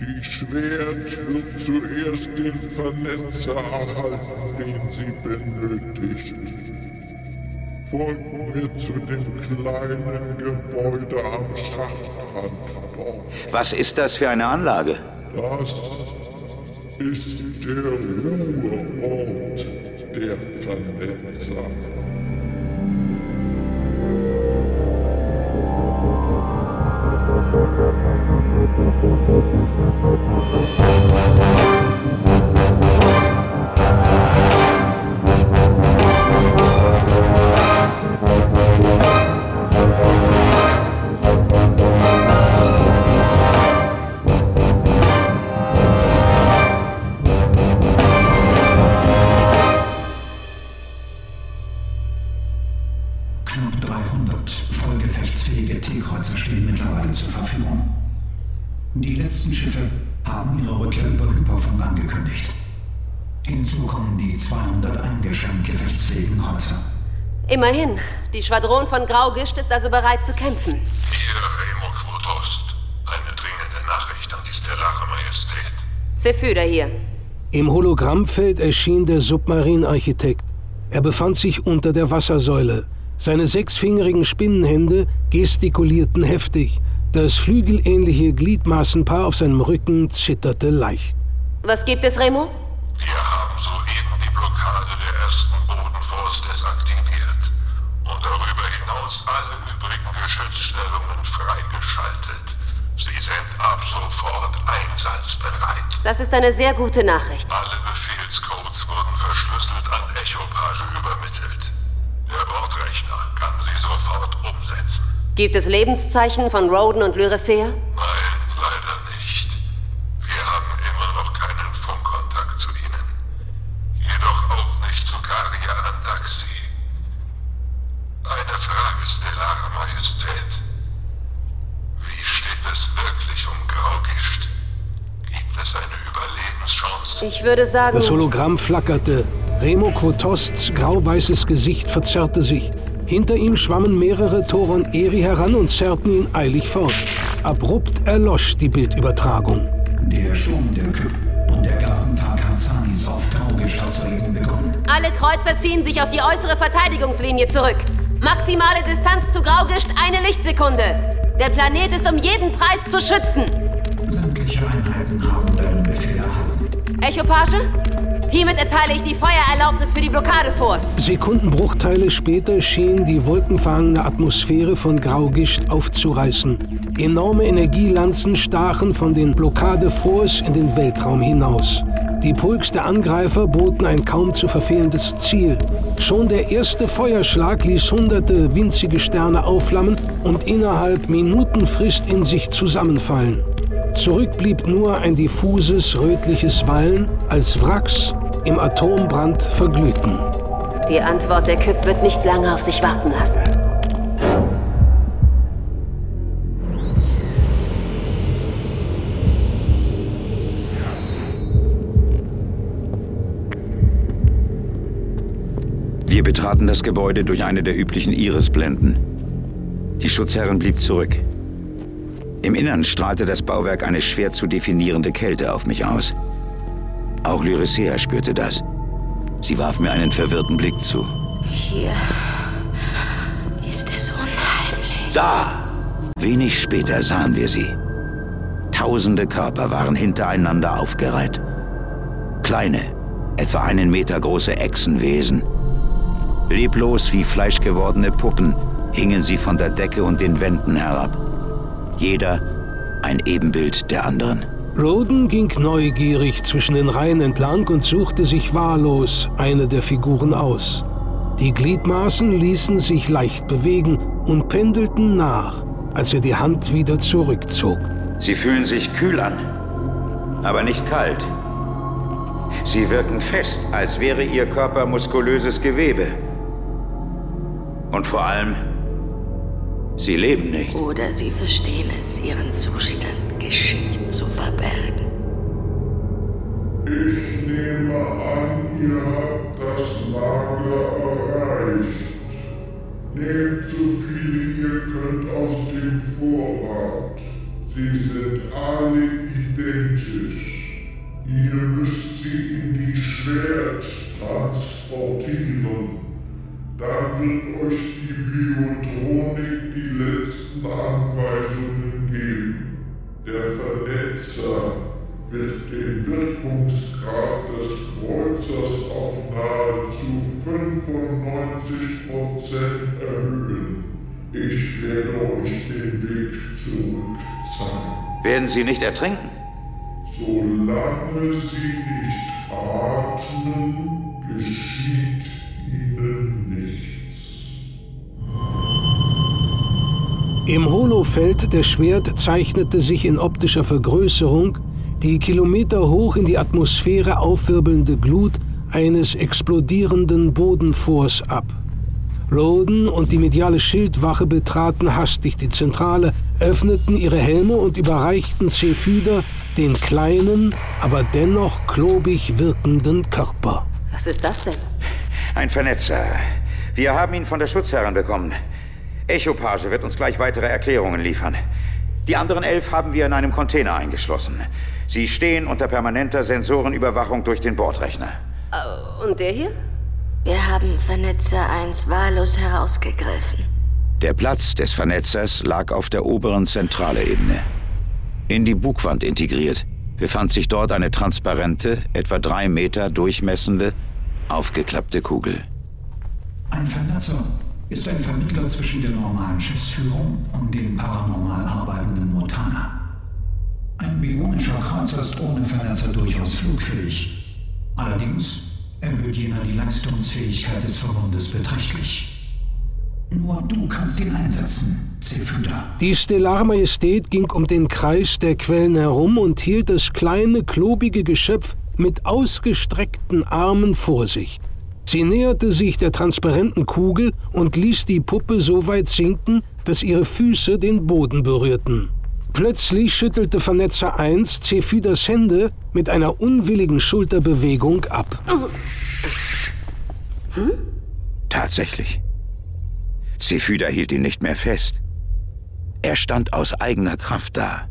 Die Schwert wird zuerst den Vernetzer erhalten, den sie benötigt folgt mir zu dem kleinen Gebäude am Schachtrand. Was ist das für eine Anlage? Das ist der Ruheort der Vernetzer. Die letzten Schiffe haben ihre Rückkehr über Hyperfunk angekündigt. Hinzu kommen die 200 eingeschränkt gefechtsfähigen Häuser. Immerhin, die Schwadron von Graugischt ist also bereit zu kämpfen. Hier Remo Votost, eine dringende Nachricht an die Stellare Majestät. Zephyder hier. Im Hologrammfeld erschien der Submarinarchitekt. Er befand sich unter der Wassersäule. Seine sechsfingerigen Spinnenhände gestikulierten heftig. Das flügelähnliche Gliedmaßenpaar auf seinem Rücken zitterte leicht. Was gibt es, Remo? Wir haben soeben die Blockade der ersten Bodenforce desaktiviert und darüber hinaus alle übrigen Geschützstellungen freigeschaltet. Sie sind ab sofort einsatzbereit. Das ist eine sehr gute Nachricht. Alle Befehlscodes wurden verschlüsselt an Echopage übermittelt. Der Bordrechner kann sie sofort umsetzen. Gibt es Lebenszeichen von Roden und Lyricea? Nein, leider nicht. Wir haben immer noch keinen Funkkontakt zu ihnen. Jedoch auch nicht zu Garia Andaxi. Eine Frage, Stellare Majestät. Wie steht es wirklich um Graugischt? Gibt es eine Überlebenschance? Ich würde sagen... Das Hologramm flackerte. Remo Quotosts grau-weißes Gesicht verzerrte sich. Hinter ihm schwammen mehrere Toron Eri heran und zerrten ihn eilig fort. Abrupt erlosch die Bildübertragung. Der Sturm der Küpp und der Gartentag Hazanis auf Graugischt hat soeben begonnen. Alle Kreuzer ziehen sich auf die äußere Verteidigungslinie zurück. Maximale Distanz zu Graugischt eine Lichtsekunde. Der Planet ist um jeden Preis zu schützen. Sämtliche Einheiten haben deinen Befehl erhalten. Echopage? Hiermit erteile ich die Feuererlaubnis für die Blockadeforce. Sekundenbruchteile später schien die wolkenverhangene Atmosphäre von Graugischt aufzureißen. Enorme Energielanzen stachen von den Blockadeforce in den Weltraum hinaus. Die Pulks der Angreifer boten ein kaum zu verfehlendes Ziel. Schon der erste Feuerschlag ließ hunderte winzige Sterne aufflammen und innerhalb Minutenfrist in sich zusammenfallen. Zurück blieb nur ein diffuses rötliches Wallen, als Wracks im Atombrand verglühten. Die Antwort der Küpp wird nicht lange auf sich warten lassen. Wir betraten das Gebäude durch eine der üblichen Irisblenden. Die Schutzherrin blieb zurück. Im Innern strahlte das Bauwerk eine schwer zu definierende Kälte auf mich aus. Auch Lyricea spürte das. Sie warf mir einen verwirrten Blick zu. Hier ist es unheimlich. Da! Wenig später sahen wir sie. Tausende Körper waren hintereinander aufgereiht. Kleine, etwa einen Meter große Echsenwesen. Leblos wie fleischgewordene Puppen hingen sie von der Decke und den Wänden herab. Jeder ein Ebenbild der anderen. Roden ging neugierig zwischen den Reihen entlang und suchte sich wahllos eine der Figuren aus. Die Gliedmaßen ließen sich leicht bewegen und pendelten nach, als er die Hand wieder zurückzog. Sie fühlen sich kühl an, aber nicht kalt. Sie wirken fest, als wäre ihr Körper muskulöses Gewebe. Und vor allem, sie leben nicht. Oder sie verstehen es, ihren Zustand geschickt zu verbergen. Ich nehme an, ihr habt das Lager erreicht. Nehmt so viele ihr könnt aus dem Vorrat. Sie sind alle identisch. Ihr müsst sie in die Schwert transportieren. Dann wird euch die Biotronik die letzten Anweisungen geben. Der Vernetzer wird den Wirkungsgrad des Kreuzers auf nahezu 95% erhöhen. Ich werde euch den Weg zurück zeigen. Werden sie nicht ertrinken? Solange sie nicht atmen, geschieht Im Holofeld der Schwert zeichnete sich in optischer Vergrößerung die kilometerhoch in die Atmosphäre aufwirbelnde Glut eines explodierenden Bodenforts ab. Roden und die mediale Schildwache betraten hastig die Zentrale, öffneten ihre Helme und überreichten Zephyder den kleinen, aber dennoch klobig wirkenden Körper. Was ist das denn? Ein Vernetzer. Wir haben ihn von der Schutzherrin bekommen. Echopage wird uns gleich weitere Erklärungen liefern. Die anderen elf haben wir in einem Container eingeschlossen. Sie stehen unter permanenter Sensorenüberwachung durch den Bordrechner. Uh, und der hier? Wir haben Vernetzer 1 wahllos herausgegriffen. Der Platz des Vernetzers lag auf der oberen zentrale Ebene. In die Bugwand integriert befand sich dort eine transparente, etwa drei Meter durchmessende, aufgeklappte Kugel. Ein Vernetzer ist ein Vermittler zwischen der normalen Schiffsführung und den paranormal arbeitenden Mutana. Ein bionischer Kreuzer ist ohne Vernetzer durchaus flugfähig. Allerdings erhöht jener die Leistungsfähigkeit des Verbundes beträchtlich. Nur du kannst ihn einsetzen, Zephyda. Die Stellarmajestät ging um den Kreis der Quellen herum und hielt das kleine, klobige Geschöpf mit ausgestreckten Armen vor sich. Sie näherte sich der transparenten Kugel und ließ die Puppe so weit sinken, dass ihre Füße den Boden berührten. Plötzlich schüttelte Vernetzer 1 Cephidas Hände mit einer unwilligen Schulterbewegung ab. Hm? Tatsächlich. Cephyda hielt ihn nicht mehr fest. Er stand aus eigener Kraft da.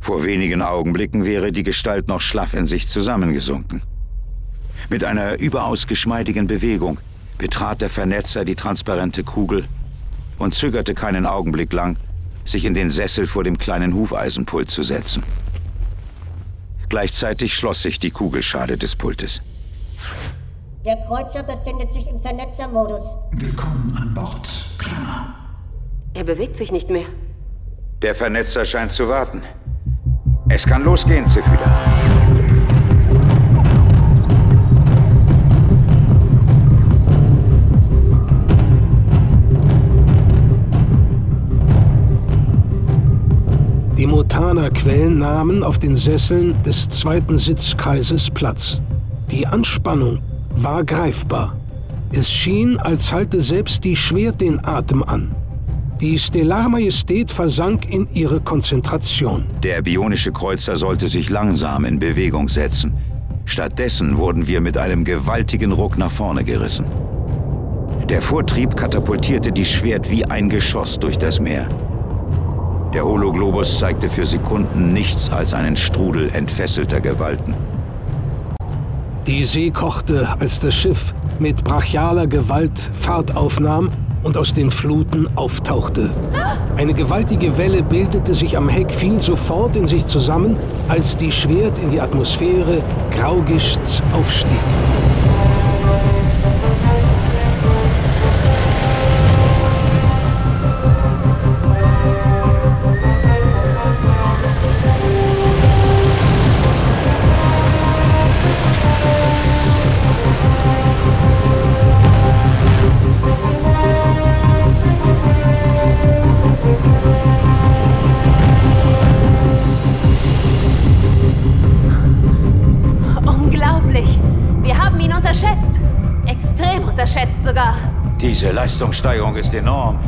Vor wenigen Augenblicken wäre die Gestalt noch schlaff in sich zusammengesunken. Mit einer überaus geschmeidigen Bewegung betrat der Vernetzer die transparente Kugel und zögerte keinen Augenblick lang, sich in den Sessel vor dem kleinen Hufeisenpult zu setzen. Gleichzeitig schloss sich die Kugelschale des Pultes. Der Kreuzer befindet sich im Vernetzermodus. Willkommen an Bord, Kleiner. Er bewegt sich nicht mehr. Der Vernetzer scheint zu warten. Es kann losgehen, Zephyda. Die Motana-Quellen nahmen auf den Sesseln des zweiten Sitzkreises Platz. Die Anspannung war greifbar. Es schien, als halte selbst die Schwert den Atem an. Die Stellarmajestät versank in ihre Konzentration. Der bionische Kreuzer sollte sich langsam in Bewegung setzen. Stattdessen wurden wir mit einem gewaltigen Ruck nach vorne gerissen. Der Vortrieb katapultierte die Schwert wie ein Geschoss durch das Meer. Der Hologlobus zeigte für Sekunden nichts als einen Strudel entfesselter Gewalten. Die See kochte, als das Schiff mit brachialer Gewalt Fahrt aufnahm und aus den Fluten auftauchte. Eine gewaltige Welle bildete sich am Heck, fiel sofort in sich zusammen, als die Schwert in die Atmosphäre Graugischts aufstieg. Diese Leistungssteigerung ist enorm.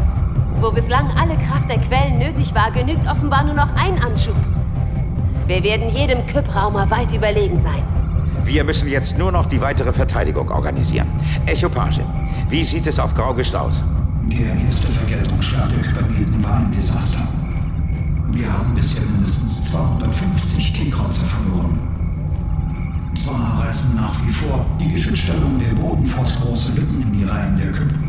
Wo bislang alle Kraft der Quellen nötig war, genügt offenbar nur noch ein Anschub. Wir werden jedem Kypraumer weit überlegen sein. Wir müssen jetzt nur noch die weitere Verteidigung organisieren. Echopage, wie sieht es auf Graugischt aus? Der erste Vergeltungsstart der Kyberneten war ein Desaster. Wir haben bisher mindestens 250 T-Kreuzer verloren. Zwar reißen nach wie vor die Geschützstellung der Bodenforst große Lücken in die Reihen der Küpp.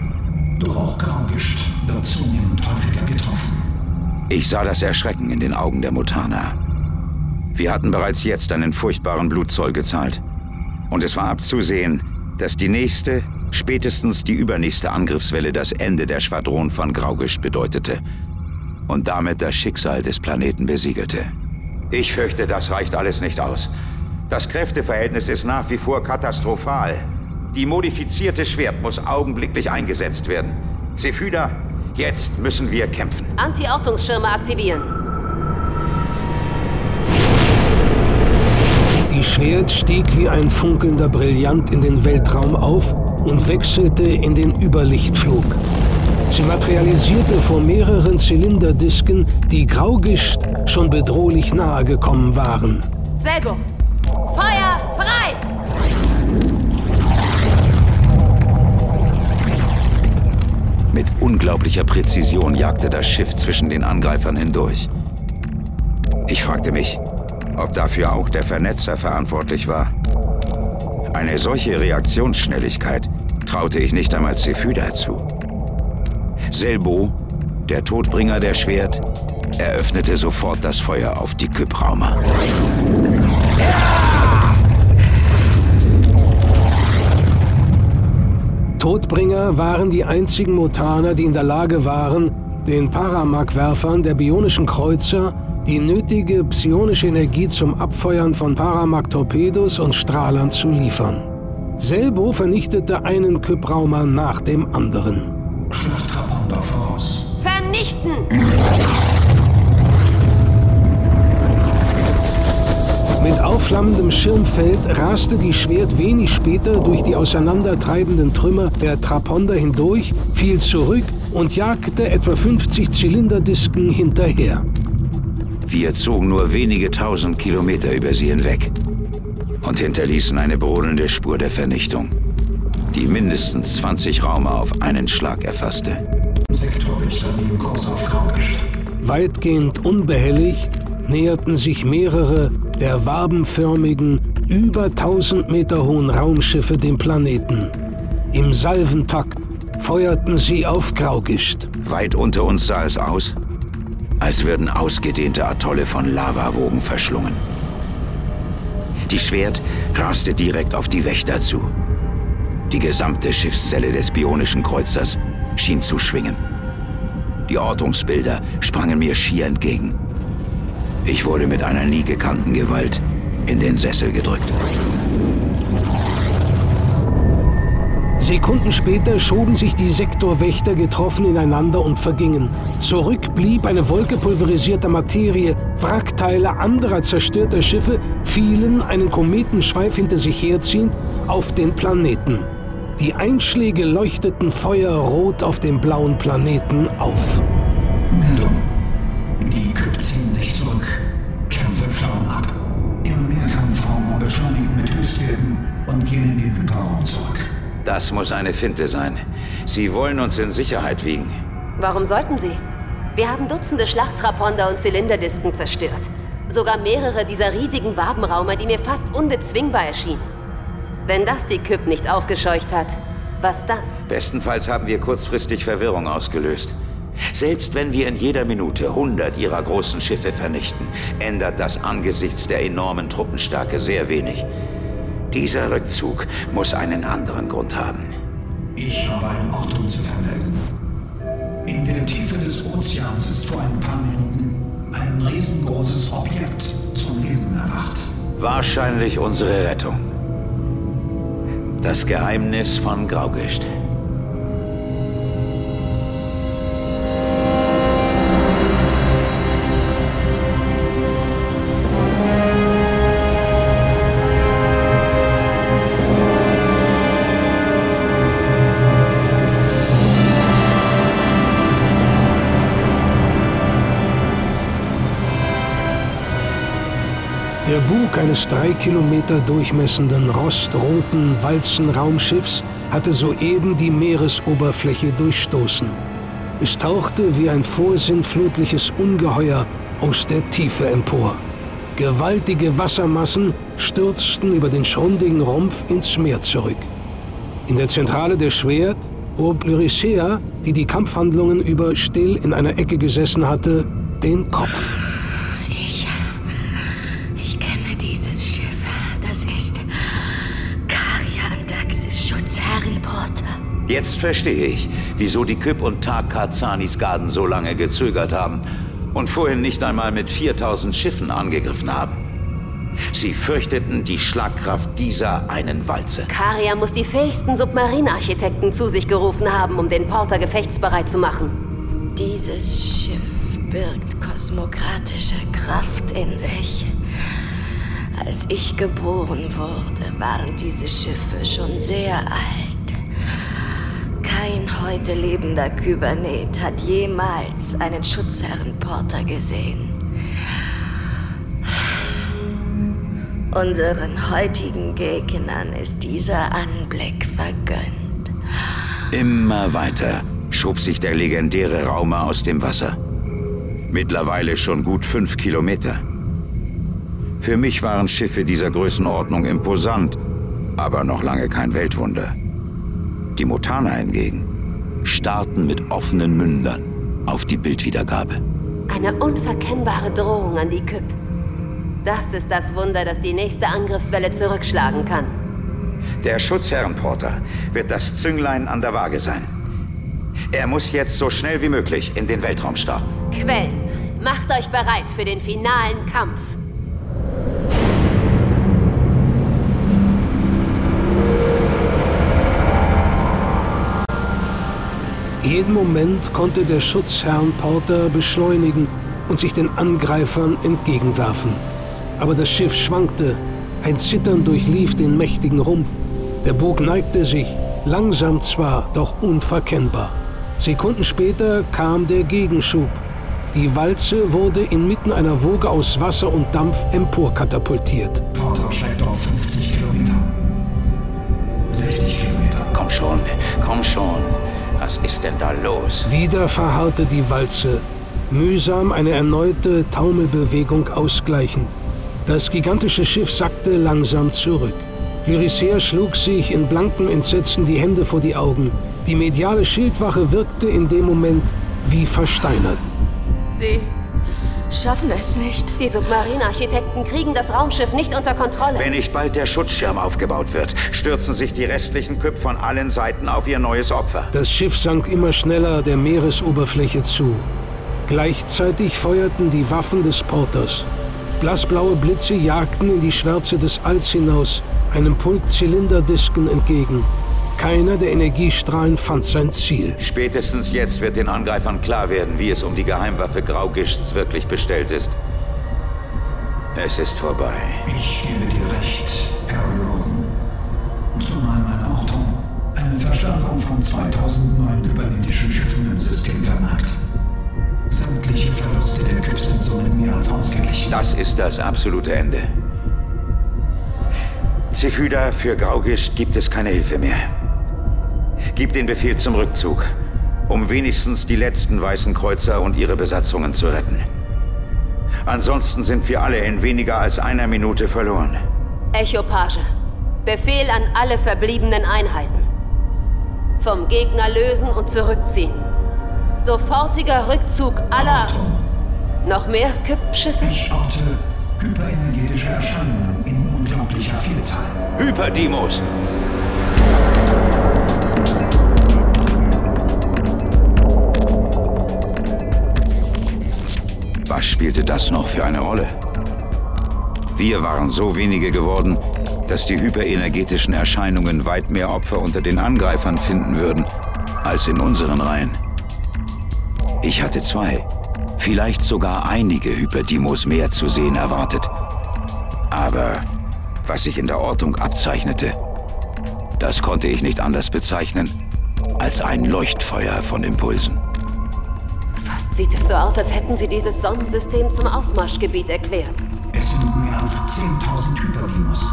Doch auch Graugischt wird zunehmend häufiger getroffen. Ich sah das Erschrecken in den Augen der Mutana. Wir hatten bereits jetzt einen furchtbaren Blutzoll gezahlt. Und es war abzusehen, dass die nächste, spätestens die übernächste Angriffswelle das Ende der Schwadron von Graugischt bedeutete. Und damit das Schicksal des Planeten besiegelte. Ich fürchte, das reicht alles nicht aus. Das Kräfteverhältnis ist nach wie vor katastrophal. Die modifizierte Schwert muss augenblicklich eingesetzt werden. Zephyda, jetzt müssen wir kämpfen. Anti-Ortungsschirme aktivieren. Die Schwert stieg wie ein funkelnder Brillant in den Weltraum auf und wechselte in den Überlichtflug. Sie materialisierte vor mehreren Zylinderdisken, die Graugischt schon bedrohlich nahe gekommen waren. Selbo, Mit unglaublicher Präzision jagte das Schiff zwischen den Angreifern hindurch. Ich fragte mich, ob dafür auch der Vernetzer verantwortlich war. Eine solche Reaktionsschnelligkeit traute ich nicht einmal Cephyda zu. Selbo, der Todbringer der Schwert, eröffnete sofort das Feuer auf die Kypraumer. Todbringer waren die einzigen Motaner, die in der Lage waren, den Paramak-Werfern der bionischen Kreuzer die nötige psionische Energie zum Abfeuern von Paramak-Torpedos und Strahlern zu liefern. Selbo vernichtete einen Kypraumer nach dem anderen. Schlachtraponder voraus. Vernichten! Mit aufflammendem Schirmfeld raste die Schwert wenig später durch die auseinandertreibenden Trümmer der Traponder hindurch, fiel zurück und jagte etwa 50 Zylinderdisken hinterher. Wir zogen nur wenige tausend Kilometer über sie hinweg und hinterließen eine brodelnde Spur der Vernichtung, die mindestens 20 Raume auf einen Schlag erfasste. Weitgehend unbehelligt näherten sich mehrere der wabenförmigen, über 1000 Meter hohen Raumschiffe dem Planeten. Im Salventakt feuerten sie auf Graugischt. Weit unter uns sah es aus, als würden ausgedehnte Atolle von Lavawogen verschlungen. Die Schwert raste direkt auf die Wächter zu. Die gesamte Schiffszelle des bionischen Kreuzers schien zu schwingen. Die Ortungsbilder sprangen mir schier entgegen. Ich wurde mit einer nie gekannten Gewalt in den Sessel gedrückt. Sekunden später schoben sich die Sektorwächter getroffen ineinander und vergingen. Zurück blieb eine Wolke pulverisierter Materie, Wrackteile anderer zerstörter Schiffe fielen, einen Kometenschweif hinter sich herziehend, auf den Planeten. Die Einschläge leuchteten feuerrot auf dem blauen Planeten auf. Das muss eine Finte sein. Sie wollen uns in Sicherheit wiegen. Warum sollten sie? Wir haben Dutzende Schlachtraponder und Zylinderdisken zerstört. Sogar mehrere dieser riesigen Wabenraumer, die mir fast unbezwingbar erschienen. Wenn das die Kyp nicht aufgescheucht hat, was dann? Bestenfalls haben wir kurzfristig Verwirrung ausgelöst. Selbst wenn wir in jeder Minute 100 ihrer großen Schiffe vernichten, ändert das angesichts der enormen Truppenstärke sehr wenig. Dieser Rückzug muss einen anderen Grund haben. Ich habe eine Ortung zu vermelden. In der Tiefe des Ozeans ist vor ein paar Minuten ein riesengroßes Objekt zum Leben erwacht. Wahrscheinlich unsere Rettung. Das Geheimnis von Graugischt. Bug eines drei Kilometer durchmessenden rostroten Walzenraumschiffs hatte soeben die Meeresoberfläche durchstoßen. Es tauchte wie ein vorsinnflutliches Ungeheuer aus der Tiefe empor. Gewaltige Wassermassen stürzten über den schrundigen Rumpf ins Meer zurück. In der Zentrale der Schwert hob Lyricea, die die Kampfhandlungen über still in einer Ecke gesessen hatte, den Kopf. Jetzt verstehe ich, wieso die Kyp und Tarkazanis Garden so lange gezögert haben und vorhin nicht einmal mit 4000 Schiffen angegriffen haben. Sie fürchteten die Schlagkraft dieser einen Walze. Karia muss die fähigsten Submarinarchitekten zu sich gerufen haben, um den Porter gefechtsbereit zu machen. Dieses Schiff birgt kosmokratische Kraft in sich. Als ich geboren wurde, waren diese Schiffe schon sehr alt. Kein heute lebender Kybernet hat jemals einen Schutzherrenporter gesehen. Unseren heutigen Gegnern ist dieser Anblick vergönnt. Immer weiter schob sich der legendäre Raumer aus dem Wasser. Mittlerweile schon gut fünf Kilometer. Für mich waren Schiffe dieser Größenordnung imposant, aber noch lange kein Weltwunder. Die Mutaner hingegen starrten mit offenen Mündern auf die Bildwiedergabe. Eine unverkennbare Drohung an die Küpp. Das ist das Wunder, das die nächste Angriffswelle zurückschlagen kann. Der Schutzherrenporter wird das Zünglein an der Waage sein. Er muss jetzt so schnell wie möglich in den Weltraum starten. Quellen, macht euch bereit für den finalen Kampf. Jeden Moment konnte der Schutzherrn Porter beschleunigen und sich den Angreifern entgegenwerfen. Aber das Schiff schwankte, ein Zittern durchlief den mächtigen Rumpf. Der Bug neigte sich, langsam zwar, doch unverkennbar. Sekunden später kam der Gegenschub. Die Walze wurde inmitten einer Woge aus Wasser und Dampf emporkatapultiert. Porter steigt auf 50 Kilometer. 60 Kilometer. Komm schon, komm schon. Was ist denn da los? Wieder verharrte die Walze, mühsam eine erneute Taumelbewegung ausgleichend. Das gigantische Schiff sackte langsam zurück. Lyricer schlug sich in blankem Entsetzen die Hände vor die Augen. Die mediale Schildwache wirkte in dem Moment wie versteinert. Sie schaffen es nicht. Die Submarinarchitekten kriegen das Raumschiff nicht unter Kontrolle. Wenn nicht bald der Schutzschirm aufgebaut wird, stürzen sich die restlichen Küpp von allen Seiten auf ihr neues Opfer. Das Schiff sank immer schneller der Meeresoberfläche zu. Gleichzeitig feuerten die Waffen des Porters. Blassblaue Blitze jagten in die Schwärze des Alls hinaus, einem Pulk Zylinderdisken entgegen. Keiner der Energiestrahlen fand sein Ziel. Spätestens jetzt wird den Angreifern klar werden, wie es um die Geheimwaffe Graugischts wirklich bestellt ist. Es ist vorbei. Ich gebe dir recht, Harry Roden. Zumal meine Ortung eine Verstärkung von 2000 neuen kybernetischen Schiffen im System vermerkt. Sämtliche Verluste der Küps sind somit mehr als ausgeglichen. Das ist das absolute Ende. Zephyda, für Graugischt gibt es keine Hilfe mehr. Gib den Befehl zum Rückzug, um wenigstens die letzten Weißen Kreuzer und ihre Besatzungen zu retten. Ansonsten sind wir alle in weniger als einer Minute verloren. Echopage. Befehl an alle verbliebenen Einheiten. Vom Gegner lösen und zurückziehen. Sofortiger Rückzug aller... Noch mehr Küppschiffe? Ich orte hyperenergetische Erscheinungen in unglaublicher Vielzahl. Hyperdimos! Was spielte das noch für eine Rolle? Wir waren so wenige geworden, dass die hyperenergetischen Erscheinungen weit mehr Opfer unter den Angreifern finden würden, als in unseren Reihen. Ich hatte zwei, vielleicht sogar einige Hyperdimos mehr zu sehen erwartet. Aber was sich in der Ortung abzeichnete, das konnte ich nicht anders bezeichnen als ein Leuchtfeuer von Impulsen. Sieht es so aus, als hätten sie dieses Sonnensystem zum Aufmarschgebiet erklärt. Es sind mehr als 10.000 Hyperdimos.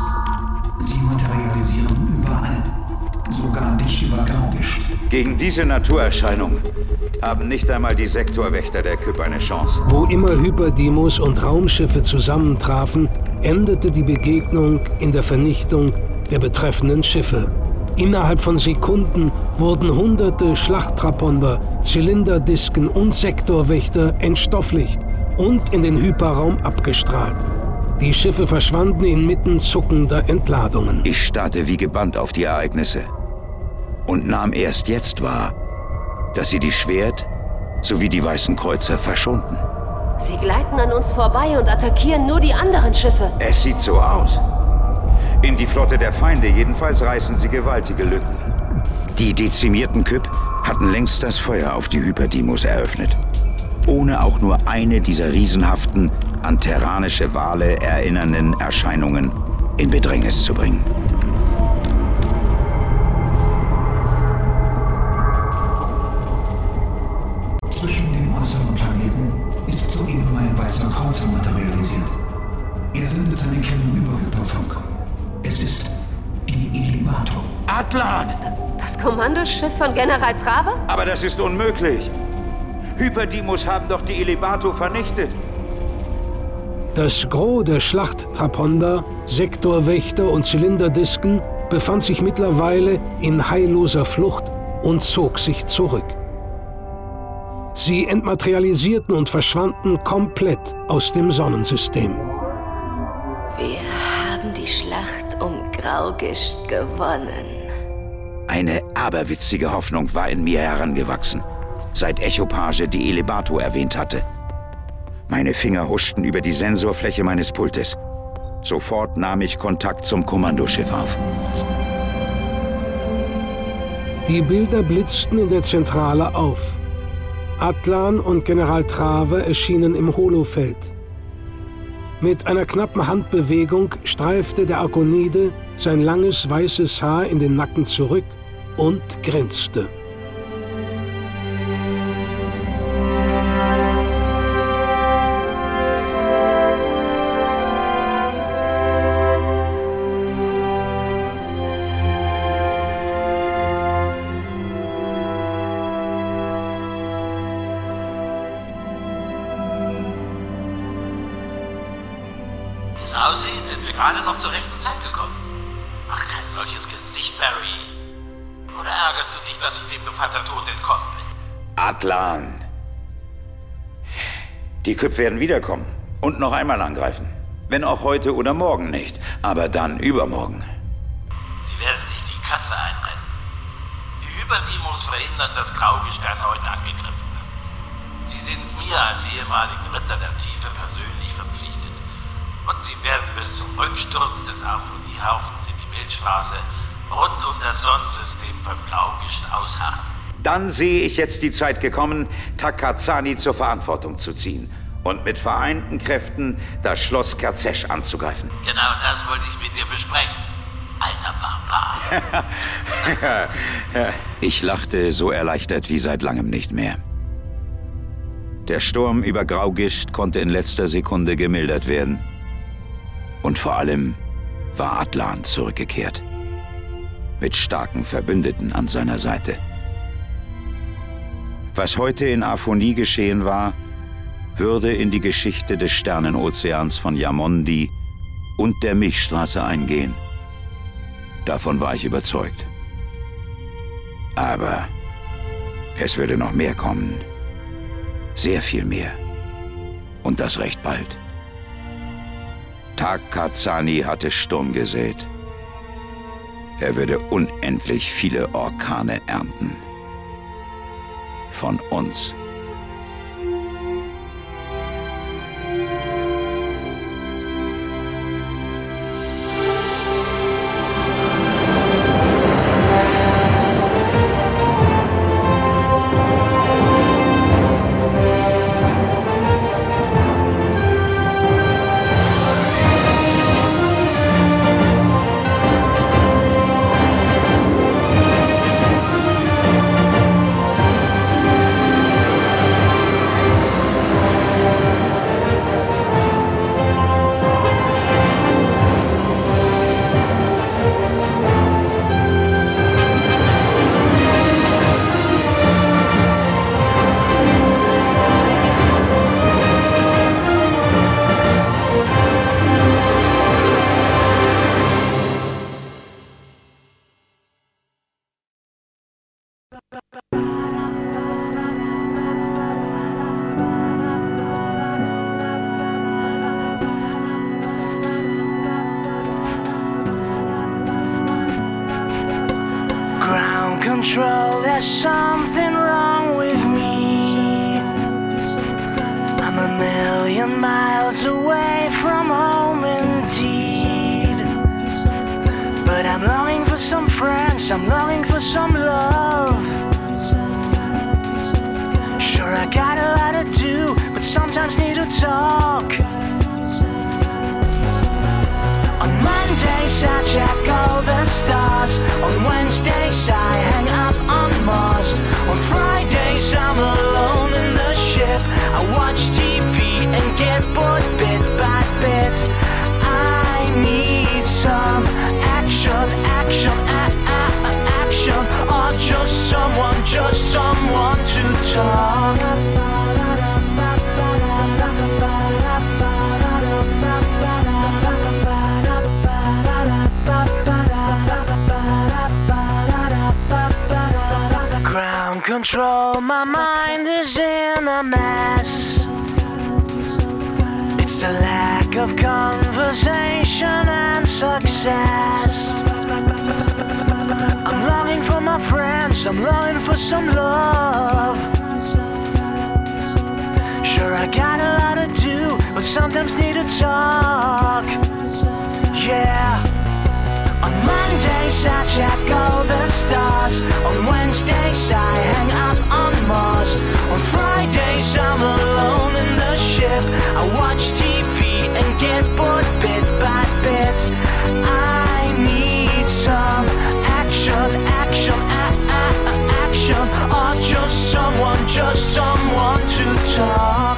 Sie materialisieren überall. Sogar dich über. Gegen diese Naturerscheinung haben nicht einmal die Sektorwächter der Küpp eine Chance. Wo immer Hyperdimos und Raumschiffe zusammentrafen, endete die Begegnung in der Vernichtung der betreffenden Schiffe. Innerhalb von Sekunden wurden hunderte Schlachtraponder, Zylinderdisken und Sektorwächter entstofflicht und in den Hyperraum abgestrahlt. Die Schiffe verschwanden inmitten zuckender Entladungen. Ich starrte wie gebannt auf die Ereignisse und nahm erst jetzt wahr, dass sie die Schwert sowie die Weißen Kreuzer verschonten. Sie gleiten an uns vorbei und attackieren nur die anderen Schiffe. Es sieht so aus. In die Flotte der Feinde jedenfalls reißen sie gewaltige Lücken. Die dezimierten Küpp hatten längst das Feuer auf die Hyperdimos eröffnet. Ohne auch nur eine dieser riesenhaften, an terranische Wale erinnernden Erscheinungen in Bedrängnis zu bringen. Zwischen dem äußeren Planeten ist soeben mein weißer Kreuzer materialisiert. Er sendet seine Kämme über Hyperfunk. Atlan! Das Kommandoschiff von General Trave? Aber das ist unmöglich. Hyperdimos haben doch die Elebato vernichtet. Das Gros der Schlachttraponder, Sektorwächter und Zylinderdisken befand sich mittlerweile in heilloser Flucht und zog sich zurück. Sie entmaterialisierten und verschwanden komplett aus dem Sonnensystem. Wir haben die Schlacht um Graugischt gewonnen. Eine aberwitzige Hoffnung war in mir herangewachsen, seit Echopage die Elebato erwähnt hatte. Meine Finger huschten über die Sensorfläche meines Pultes. Sofort nahm ich Kontakt zum Kommandoschiff auf. Die Bilder blitzten in der Zentrale auf. Atlan und General Trave erschienen im Holofeld. Mit einer knappen Handbewegung streifte der Arkonide sein langes weißes Haar in den Nacken zurück und grinste. Atlan! Die Küpp werden wiederkommen und noch einmal angreifen. Wenn auch heute oder morgen nicht, aber dann übermorgen. Sie werden sich die Katze einrennen. Die Hyperdimos verhindern, dass Graugestein heute angegriffen wird. Sie sind mir als ehemaligen Ritter der Tiefe persönlich verpflichtet. Und sie werden bis zum Rücksturz des Aphonie-Haufens in die Milchstraße rund um das Sonnensystem von Graugischt ausharren. Dann sehe ich jetzt die Zeit gekommen, Takazani zur Verantwortung zu ziehen und mit vereinten Kräften das Schloss Kerzesch anzugreifen. Genau das wollte ich mit dir besprechen. Alter Barbar. Ich lachte so erleichtert wie seit langem nicht mehr. Der Sturm über Graugischt konnte in letzter Sekunde gemildert werden. Und vor allem war Atlan zurückgekehrt. Mit starken Verbündeten an seiner Seite. Was heute in Aphonie geschehen war, würde in die Geschichte des Sternenozeans von Yamondi und der Milchstraße eingehen. Davon war ich überzeugt. Aber es würde noch mehr kommen. Sehr viel mehr. Und das recht bald. Takazani hatte Sturm gesät. Er würde unendlich viele Orkane ernten. Von uns. Conversation and success. I'm longing for my friends, I'm longing for some love. Sure, I got a lot to do, but sometimes need to talk. Yeah. On Mondays I check all the stars. On Wednesdays I hang out on Mars. On Fridays I'm alone in the ship. I watch TV and get bored bit by bit. I need some action, action, action, or just someone, just someone to talk.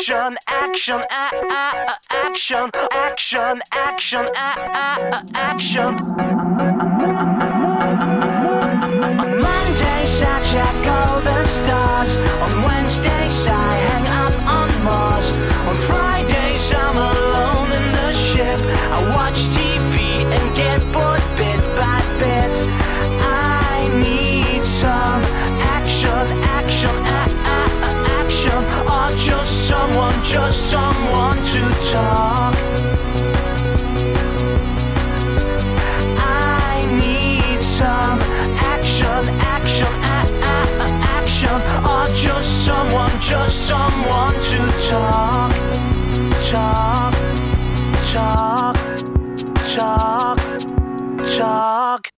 Action, action, a- a- a- action, action, action, a- a- a- action. On Mondays I check all the stars. On Wednesdays I just someone to talk. I need some action, action, a- a- a- action, or just someone, just someone to talk, talk, talk, talk, talk.